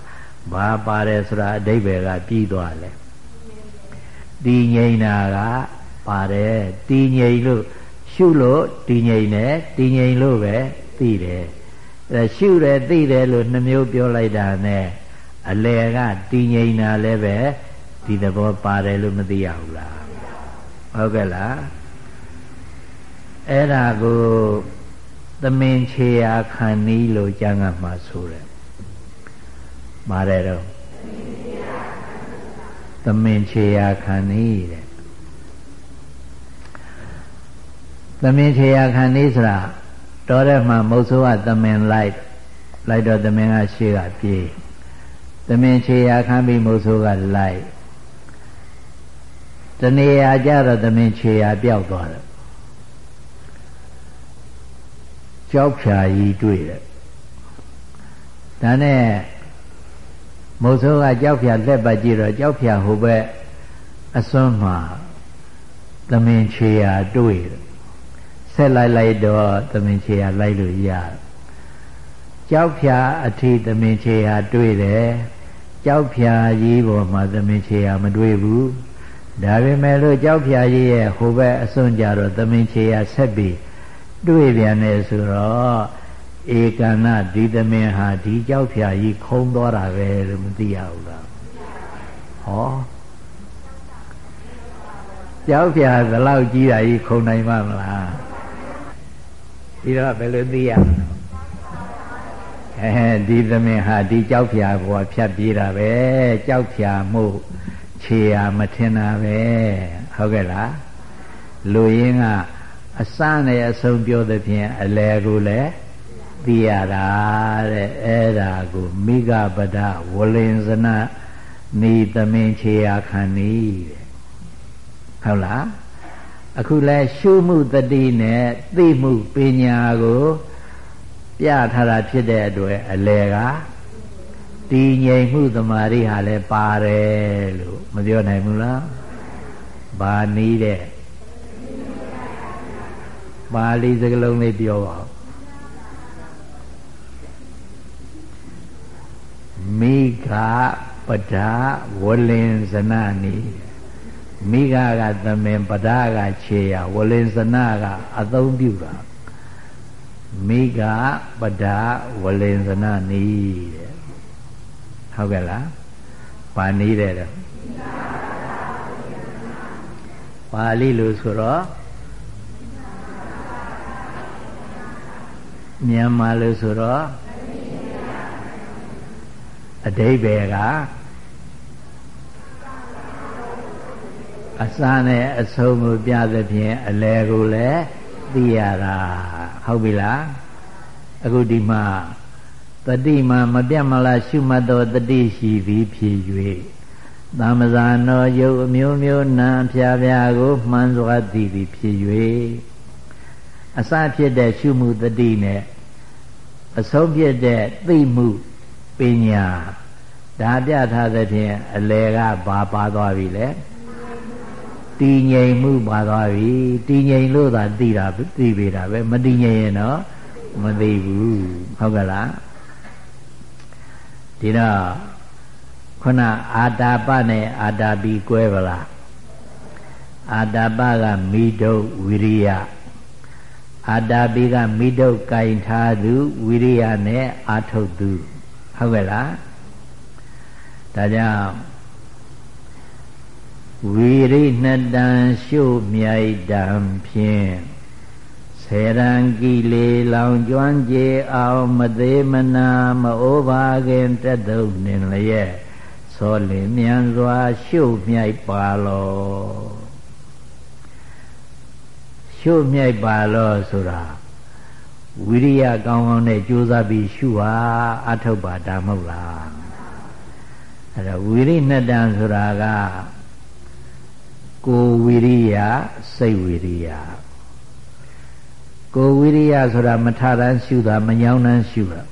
ဘာပါတယ်ဆိုတာအဓိပ္ပာယ်ကပြီးသွားတယ်။တည်ငြိမ်တာကပါတယ်တည်ငြိမ်လို့ရှုလို့တည်ငြိမ်တယ်တည်ငြိမ်လို့ပဲသိတယ်။အဲရှုတယ်သိတယ်လို့နှမျိုးပြောလိုက်တာနဲ့အလယ်ကတည်ငြိမ်တာလည်းပဲဒီသဘောပါတယ်လို့မသိရဘူးလားဟုတ်ကဲ့လားအဲ့ဒါကိုသမင်ချေယာခန္နီးလို့ကျမ်းကမှာဆိုတယ် ပါတယ်တော့သမင်ချေယာခန္နီးတဲ့သမင်ချေယာခန္နီးဆိုတာတော်တဲ့မှာမုတ်ဆိုးကသမင်လိုက်လိုက်တော့သမင်ကရှေ့ကပြေးသမင်ချေရာခမ်းပြီးမို့ဆိုးကလိုက်တနေရာကြတော့သမင်ချေရာပျောက်သွားတယ်ကြောက်ဖြာကြီးတွေ့တယ်ဒါနဲ့ မို့ဆိုးကကြောက်ဖြာလက်ပတ်ကြည့်တော့ကြောက်ဖြာဟိုဘက်အစွန်းမှာသမင်ချေရာတွေ့တယ်ဆက်လိုက်လိုက်တော့သမင်ချေရာလိုက်လို့ရတယ်ကြောက်ဖြာအထိသမင်ချေရာတွေ့တယ်ကြောက်ဖြာကြီးပေါ်မှာသမင်ချေရမတွေ့ဘူးဒါပေမဲ့လို့ကြောက်ဖြာကြီးရဲ့ဟိုဘက်အစွန်းကြတော့သမင်ချေရဆက်ပြီးတွေ့ပြန်တယ်ဆိုတော့ ဧကန္နဒီသမင်ဟာဒီကြောက်ဖြာကြီးခုံသွားတာပဲလို့မသိရဘူးလားဟောကြောက်ဖြာဘလောက်ကြီးတာကြီးခုံနိုင်မှာမလားဒီတော့ဘယ်လိုသိရမလဲအဲဒီသမင်ဟာဒီကြောက်ဖြာဘောဖြတ်ပြေးတာပဲကြောက်ဖြာမှုခြေရာမထင်တာပဲဟုတ်ကဲ့လားလူရင်းကအစနဲ့အဆုံးပြောသဖြင့်အလဲကိုလည်း သိရတာတဲ့အဲ့ဒါကိုမိဂပဒဝလင်စနနီသမင်ခြေရာခံနီးတဲ့ဟုတ်လားအခုလဲရှုမှုတတိနဲ့သိမှုပညာကို ပြထားတာဖြစ်တဲ့အတွက်အလဲကတည်ငြိမ်မှုတမာရီဟာလည်းပါတယ်လို့မပြောနိုင်ဘူးလားဘာနည်းတဲ့ပါဠိစကားလုံးလေးပြောပါဦး မိဃပဒဝလင်ဇနနီမိဃကသမင်ပဒကခြေရဝလင်ဇနကအသုံးပြုတာမိဃပဒဝလင်ဇနနီတဲ့ဟုတ်ကဲ့လားပါနည်းတဲ့ပါဠိလို့ဆိုတော့မြန်မာလို့ဆိုတော့ အတိဘယ်ကအစနဲ့အဆုံးကိုပြသဖြင့်အလယ်ကိုလည်းသိရတာဟုတ်ပြီလားအခုဒီမှာတတိမှာမပြတ်မလားရှုမှတ်သောတတိရှိပြီးဖြစ်၍သမဇာနောယုတ်အမျိုးမျိုးနာဖြာဖြာကိုမှန်စွာသိပြီးဖြစ်၍အစဖြစ်တဲ့ရှုမှုတတိနဲ့အဆုံးဖြစ်တဲ့သိမှု ပညာဒါပြထားသဖြင့်အလယ်ကဘာပါသွားပြီလဲတည်ငြိမ်မှုပါသွားပြီတည်ငြိမ်လို့သာသိတာသိပေတာပဲမတည်ငြိမ်ရင်တော့မသိဘူးဟုတ်ကလားဒီတော့ခုနအာတာပနဲ့အာတာပီကွဲပါလားအာတာပကမိဒုဝိရိယအာတာပိကမိတုတ်ကင်ထားသူဝိရိယနဲ့အာထုတ်သူ ဟုတ်ကဲ့လားဒါကြောင့်ဝီရိနှစ်တန်ရှုမြိုက်တံဖြင့်ဆေရန်ကီလေလောင်ကျွမ်းကြေအောင်မသေးမနာမအိုးပါခင်တက်တုံနေလျက်သောလင်မြန်စွာရှုမြိုက်ပါလောရှုမြိုက်ပါလောဆိုတာ ဝိရိယကောင်းကောင်းနဲ့ကြိုးစားပြီးရှုဟာအထောက်ပါဒါမဟုတ်လားအဲ့ဒါဝိရိနှစ်တန်ဆိုတာကကိုဝိရိယစိတ်ဝိရိယကိုဝိရိယဆိုတာမထတန်းရှုတာမညောင်းတန်းရှုတာ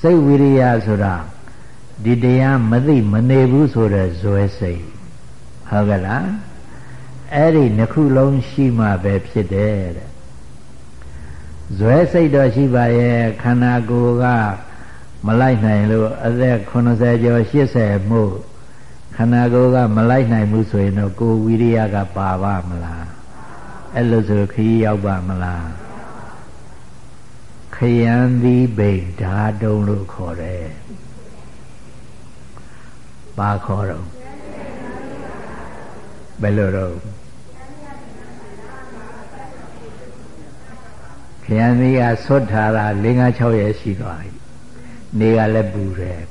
စိတ်ဝိရိယဆိုတာဒီတရားမသိမနေဘူးဆိုတဲ့ဇွဲစိတ်ဟုတ်ကဲ့လားအဲ့ဒီနှစ်ခုလုံးရှိမှပဲဖြစ်တယ်တဲ့ ဇွဲစိတ်တော့ရှိပါရဲ့ခန္ဓာကိုယ်ကမလိုက်နိုင်လို့အသက်80ကျော်80မှုခန္ဓာကိုယ်ကမလိုက်နိုင်ဘူးဆိုရင်တော့ကိုယ်ဝိရိယကပါပါမလားအဲ့လိုဆိုခရီးရောက်ပါမလားခယံသီဘိဓာတုံလို့ခေါ်တယ်ပါခေါ်တော့ဘယ်လိုတော့ ခရမ်းသေးကဆွတ်ထားတာ၄၅6ရက်ရှိသွားပြီနေကလည်းပူတယ်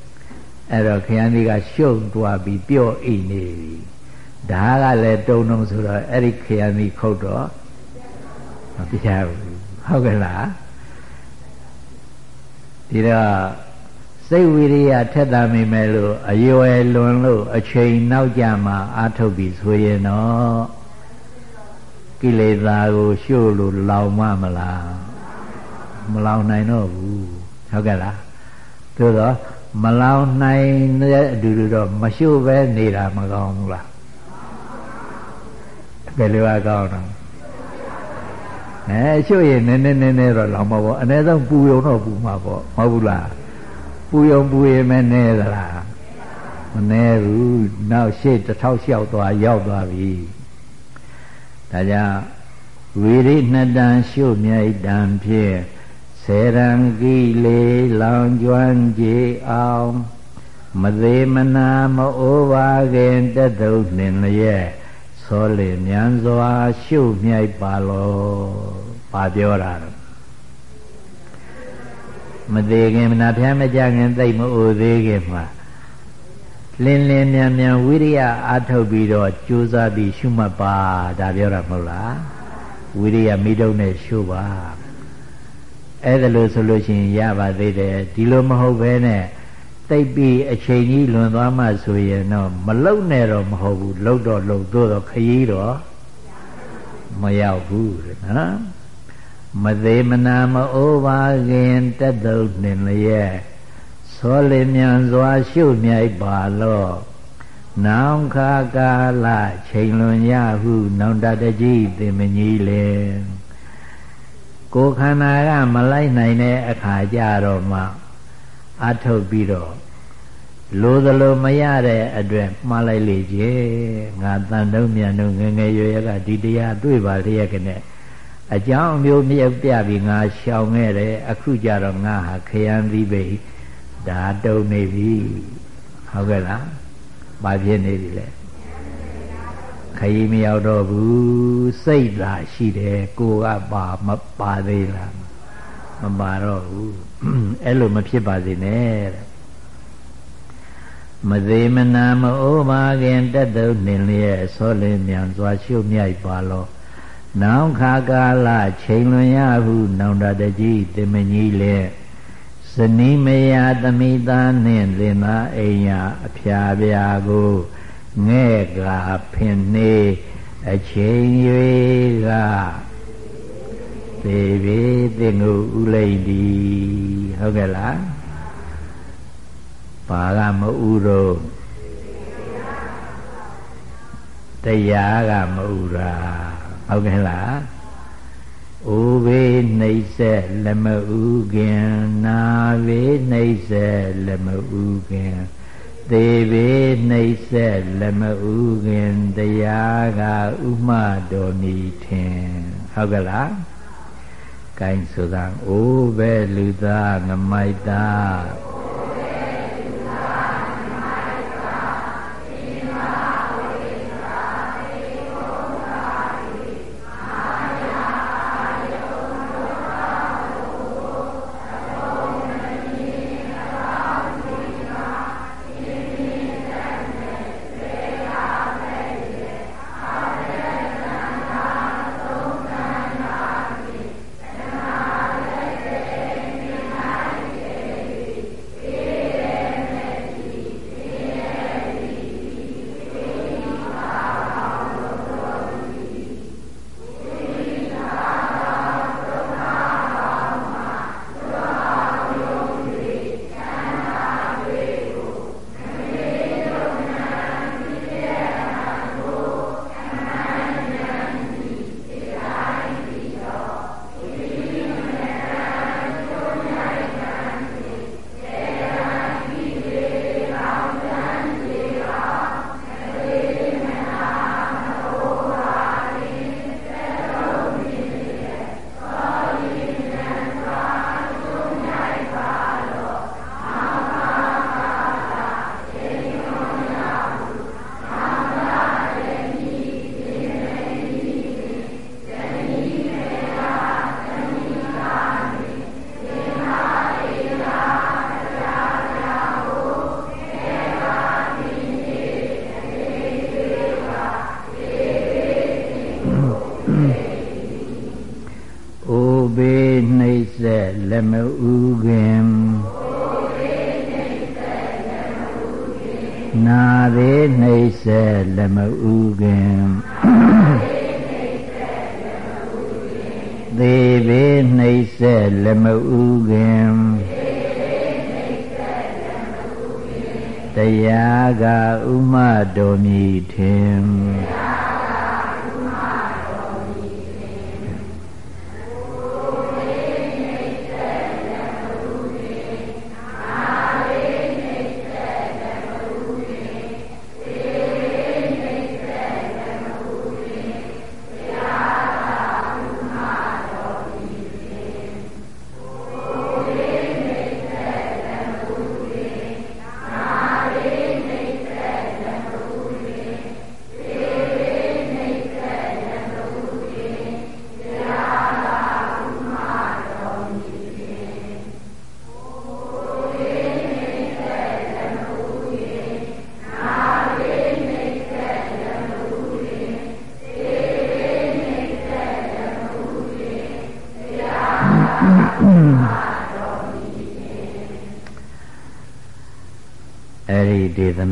အဲ့တော့ခရမ်းသေးကရှုပ်သွားပြီးပြော့အိနေပြီဒါကလည်းတုံတုံဆိုတော့အဲ့ဒီခရမ်းသေးခုတ်တော့မပြတ်ဘူးဟုတ်ကဲ့လားဒီတော့စိတ်ဝိရိယထက်တာမိမယ်လို့အရွယ်လွန်လို့အချိန်နောက်ကြမှာအာထုတ်ပြီးဆိုရင်တော့ကိလေသာကိုရှို့လို့လောင်မမလား မလောင်နိုင်တော့ဘူးဟုတ်ကဲ့လားသို့တော့မလောင်နိုင်တဲ့အတူတူတော့မရှို့ပဲနေတာမကောင်းဘူးလားဘယ်လိုကောင်းတော့အဲရှို့ရင်နည်းနည်းနည်းနည်းတော့လောင်မှာပေါ့အ ਨੇ ဆုံးပူယုံတော့ပူမှာပေါ့မဟုတ်ဘူးလားပူယုံပူရင်မဲနေသလားမနေဘူးနောက်ရှေ့တစ်ထောက်လျှောက်သွားရောက်သွားပြီဒါကြောင့်ဝိရိနှစ်တန်ရှုမြိုက်တံဖြင့် စေရန်ကီလေလောင်ကျွမ်းကြည်အောင်မသေးမနာမအိုးပါခင်တက်တုံနှင်လျက်သောလေမြန်စွာ ရှုမြိုက်ပါလောပါပြောတာမသေးခင်မနာဖျားမကြခင်သိမ့်မအိုသေးခင်မှာလင်းလင်းမြန်မြန်ဝိရိယအားထုတ်ပြီးတော့ကြိုးစားပြီးရှုမှတ်ပါဒါပြောတာမဟုတ်လားဝိရိယမိတုံနဲ့ရှုပါ အဲ့ဒါလို့ဆိုလို့ရှိရင်ရပါသေးတယ်ဒီလိုမဟုတ်ဘဲနဲ့တိတ်ပြီးအချိန်ကြီးလွန်သွားမှဆိုရင်တော့မလုံနဲ့တော့မဟုတ်ဘူးလုံတော့လုံသို့တော့ခရီးတော့မရောက်ဘူးတဲ့နော်မသေးမနာမအိုးပါခင်တက်တုံနှင်လျက်သောလင်မြန်စွာရှုမြိုက်ပါလော့နောင်ခါကာလချိန်လွန်ရဟုနောင်တတကြီးသင်မကြီးလေ ကိုခန္ဓာကမလိုက်နိုင်တဲ့အခါကြတော့မှအထုတ်ပြီးတော့လိုသလိုမရတဲ့အတွက်မှားလိုက်လေကြီးငါတန်တုံးမြန်တုံးငငယ်ရွယ်ကဒီတရားတွေ့ပါလျက်ကနဲ့အကြောင်းမျိုးမြုပ်ပြပြီးငါရှောင်ခဲ့တယ်အခုကြတော့ငါဟာခရမ်းသီးပဲဒါတုံနေပြီဟုတ်ကဲ့လားဘာဖြစ်နေပြီလဲ ခရီးမရောက်တော့ဘူးစိတ်သာရှိတယ်ကိုကပါမပါသေးလားမပါတော့ဘူးအဲ့လိုမဖြစ်ပါစေနဲ့တဲ့မသေးမနာမအိုးပါခင်တက်တုံနှင်လျက်ဆောလင်းမြန်စွာရှုမြိုက်ပါလောနောင်ခါကာလချိန်လွန်ရဟုနောင်တတကြီးတမကြီးလေဇနီးမယာသမိသားနှင့်လင်သာအိမ်ယာအဖျားပြာကို ငဲ့ကဖင်နေအချိန်၍ကသေပေတင်ကိုဥလိမ့်ဒီဟုတ်ကဲ့လားဘာကမဥတော့တရားကမဥတာဟုတ်ကဲ့လားဥဘေးနှိမ့်ဆက်လက်မဥခင်နာဘေးနှိမ့်ဆက်လက်မဥခင် သေဘေးနှိမ့်ဆက်လက်မဥခင်တရားကဥမတော်မီထင်ဟုတ်ကဲ့လားကိုင်းဆိုတာအိုးပဲလူသားငမိုက်သား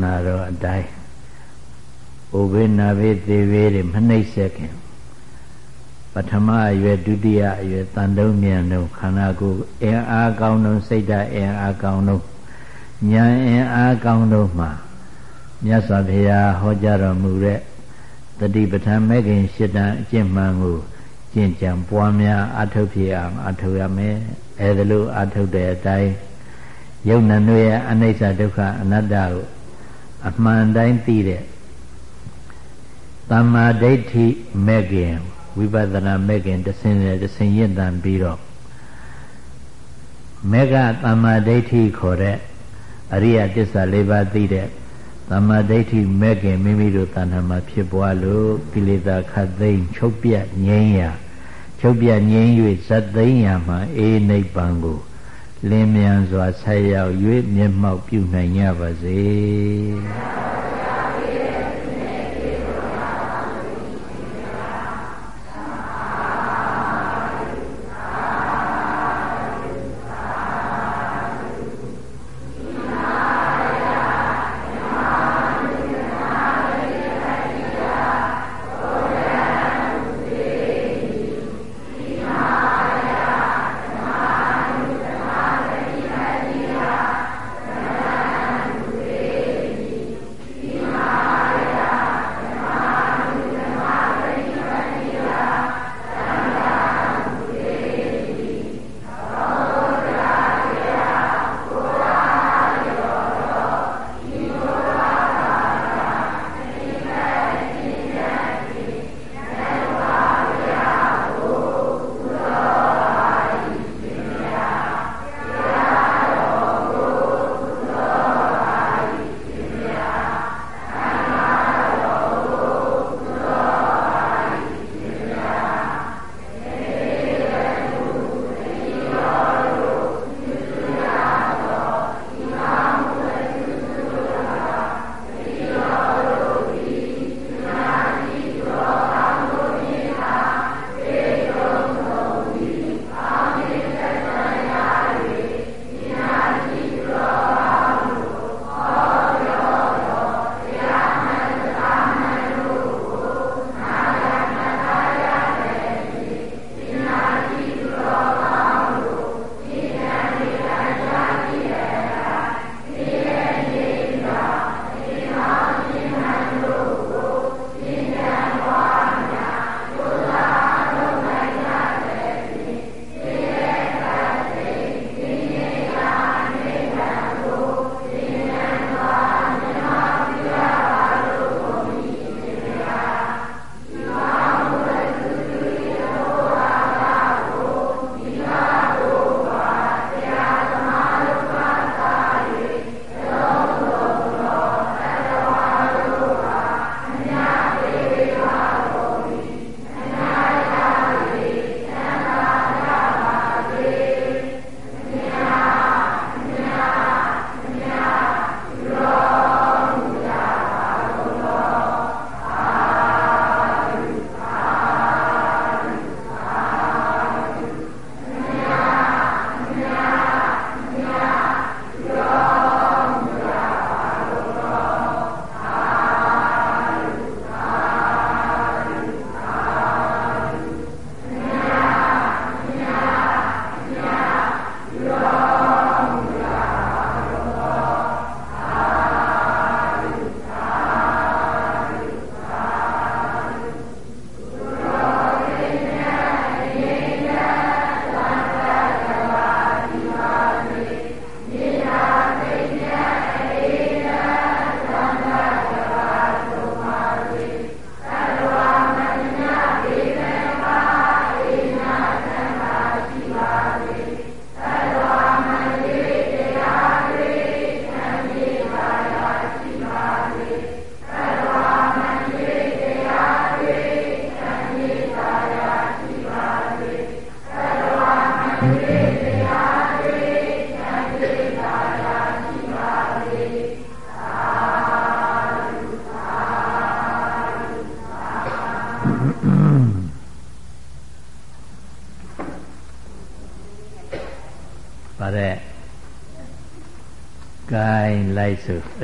နာတော်အတိုင်းဥဘေနာဘေသေဘေတွေမနှိမ့်ဆက်ခင်ပထမအရွယ်ဒုတိယအရွယ်တန်တုံးမြန်တုံးခန္ဓာကိုယ်အင်အားကောင်းတုံးစိတ်ဓာတ်အင်အားကောင်းတုံးဉာဏ်အင်အားကောင်းတို့မှာမြတ်စွာဘုရားဟောကြားတော်မူတဲ့တတိပဋ္ဌာန်မဲ့ခင်ရှစ်တန်အကျင့်မှန်ကိုကျင့်ကြံပွားများအထုတ်ဖြစ်အောင်အထုတ်ရမယ်အဲဒါလို့အထုတ်တဲ့အတိုင်းယုံနံတို့ရဲ့အနိစ္စဒုက္ခအနတ္တကို အမှန်တိုင်းသိတဲ့တမ္မာဒိဋ္ဌိမဲ့ခင်ဝိပဿနာမဲ့ခင်တဆင်းနဲ့တဆင်းရင့်တန်ပြီးတော့မေဃတမ္မာဒိဋ္ဌိခေါ်တဲ့အရိယတစ္ဆာ၄ပါးသိတဲ့တမ္မာဒိဋ္ဌိမဲ့ခင်မိမိတို့တဏ္ဍာမှာဖြစ်ပွားလို့ကိလေသာခတ်သိမ်းချုပ်ပြတ်ငြိမ်းရာချုပ်ပြတ်ငြိမ်း၍ဇတ်သိမ်းရာမှာအေးနိဗ္ဗာန်ကို လင်းမြန်စွာဆက်ရောက်၍မျက်မှောက်ပြုနိုင်ကြပါစေ။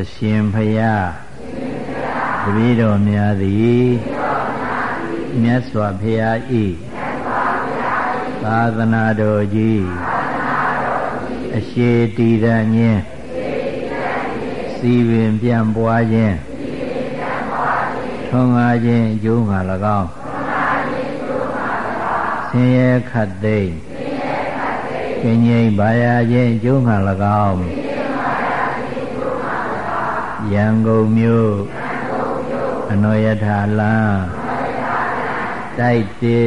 အရှင်ဖယားတပည့်တော်များသည်မြတ်စွာဘုရားဤသာသနာတော်ကြီးအရှိတည်ရညင်းစီပင်ပြန်ပွားခြင်းထွန်းကားခြင်းအကျိုးငါ၎င်းဆင်းရဲခတ်သိမ်းကင်းငြိမ်ပါရခြင်းအကျိုးငါ၎င်း ရန်ကုန်မြို့အနောယထာလမ်းတိုက်တိ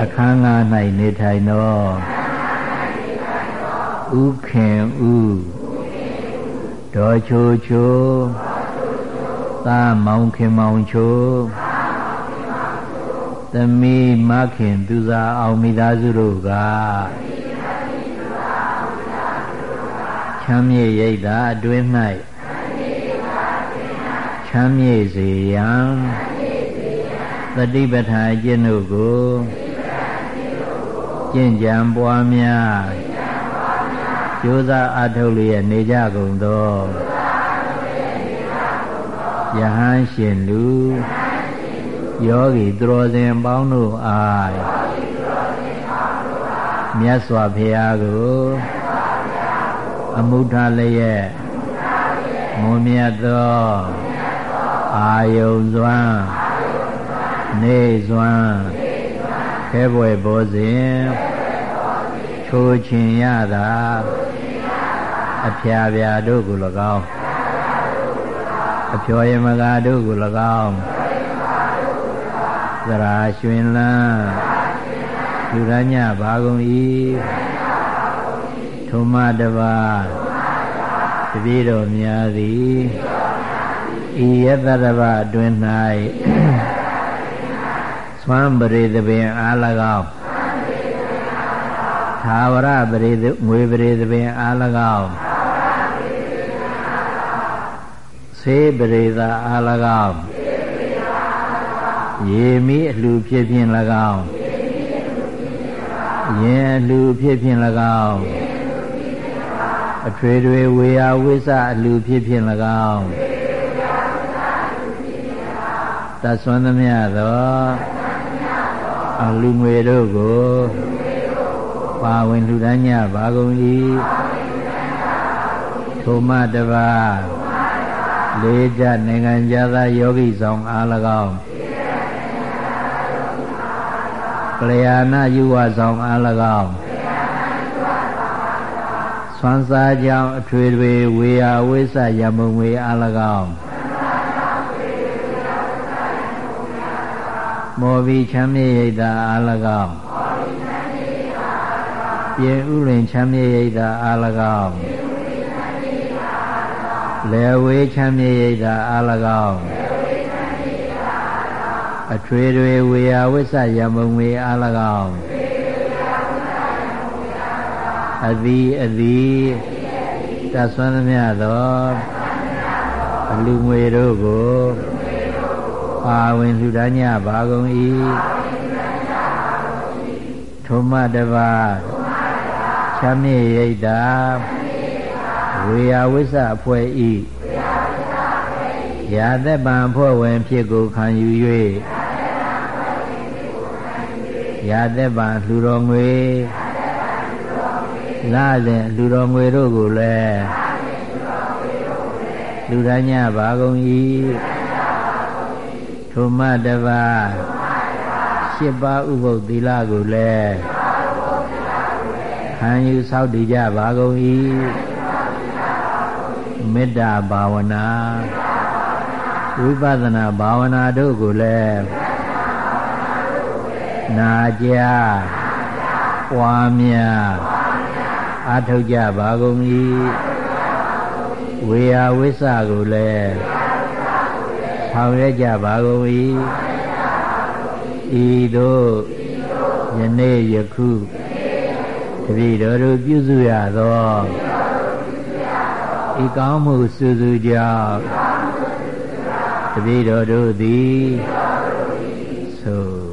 အခန်းငါ၌နေထိုင်သောဥခင်ဥဒေါ်ချိုချိုသာမောင်ခင်မောင်ချိုသမီးမခင်သူစားအောင်မိသားစုတို့ကချမ်းမြေရိတ်တာအတွင်း၌ ချမ်းမြေစေရန်သတိပဋ္ဌာန်အကျင့်တို့ကိုကျင့်ကြံပွားများကြိုးစားအထုတ်လျက်နေကြကုန်သောယဟန်ရှင်လူယောဂီသူတော်စင်ပေါင်းတို့အားမြတ်စွာဘုရားကိုအမှုထားလျက်မွန်မြတ်သော အာယုံစွမ်းနေစွမ်းခဲဘွယ်ဘောစဉ်ချိုးချင်ရတာအဖျာဖျာတို့ကို၎င်းအဖျော်ယမကာတို့ကို၎င်းသရာရွှင်လန်းလူရညဘာကုန်ဤထုမတပါတပည့်တော်များသည် ဤယတရဘအတွင်၌သွမ်းပရိသပင်အား၎င်းသာဝရပရိသငွေပရိသပင်အား၎င်းဆေးပရိသာအား၎င်းရေမိအလှဖြစ်ဖြင့်၎င်းယင်အလှဖြစ်ဖြင့်၎င်းအထွေထွေဝေယဝိသအလှဖြစ်ဖြင့်၎င်း သတ်ဆွမ်းသမျှသောအလူငွေတို့ကိုပါဝင်လှူဒန်းကြပါကုန်၏ထိုမတပါလေးကြနိုင်ငံသားယောဂီဆောင်အား၎င်းကလျာဏယူဝဆောင်အား၎င်းဆွမ်းစားကြောင်းအထွေထွေဝေယဝိသယမုံဝေအား၎င်း မောဘီချမ်းမြေရိတ်တာအား၎င်းပြင်ဥလင်ချမ်းမြေရိတ်တာအား၎င်းလေဝေချမ်းမြေရိတ်တာအား၎င်းအထွေထွေဝေယဝိသယမုံဝေအား၎င်းအသည်အသည်တဆွမ်းသမျှသောအလူငွေတို့ကို ပါဝင်လှူဒါန်းကြပါကုန်၏ထုံမတပါချမ်းမြေရိတ်တာဝေယဝိသအဖွဲ့ဤရာသက်ပံဖွဲ့ဝင်ဖြစ်ကိုခံယူ၍ရာသက်ပံလှူတော်ငွေလာစဉ်လှူတော်ငွေတို့ကိုလည်းလူတိုင်းညပါကုန်၏ ထိုမတပါရှစ်ပါးဥပုသ်သီလကိုလည်းခံယူဆောက်တည်ကြပါကုန်၏မေတ္တာဘာဝနာဝိပဿနာဘာဝနာတို့ကိုလည်းနာကြပွားများအားထုတ်ကြပါကုန်၏ဝေယဝိစ္စကိုလည်း ဆောင်ရွက်ကြပါကုန်၏ဤသို့ယနေ့ယခုတပည့်တော်တို့ပြုစုရသောဤကောင်းမှုစုစုကြောင့်တပည့်တော်တို့သည်သို့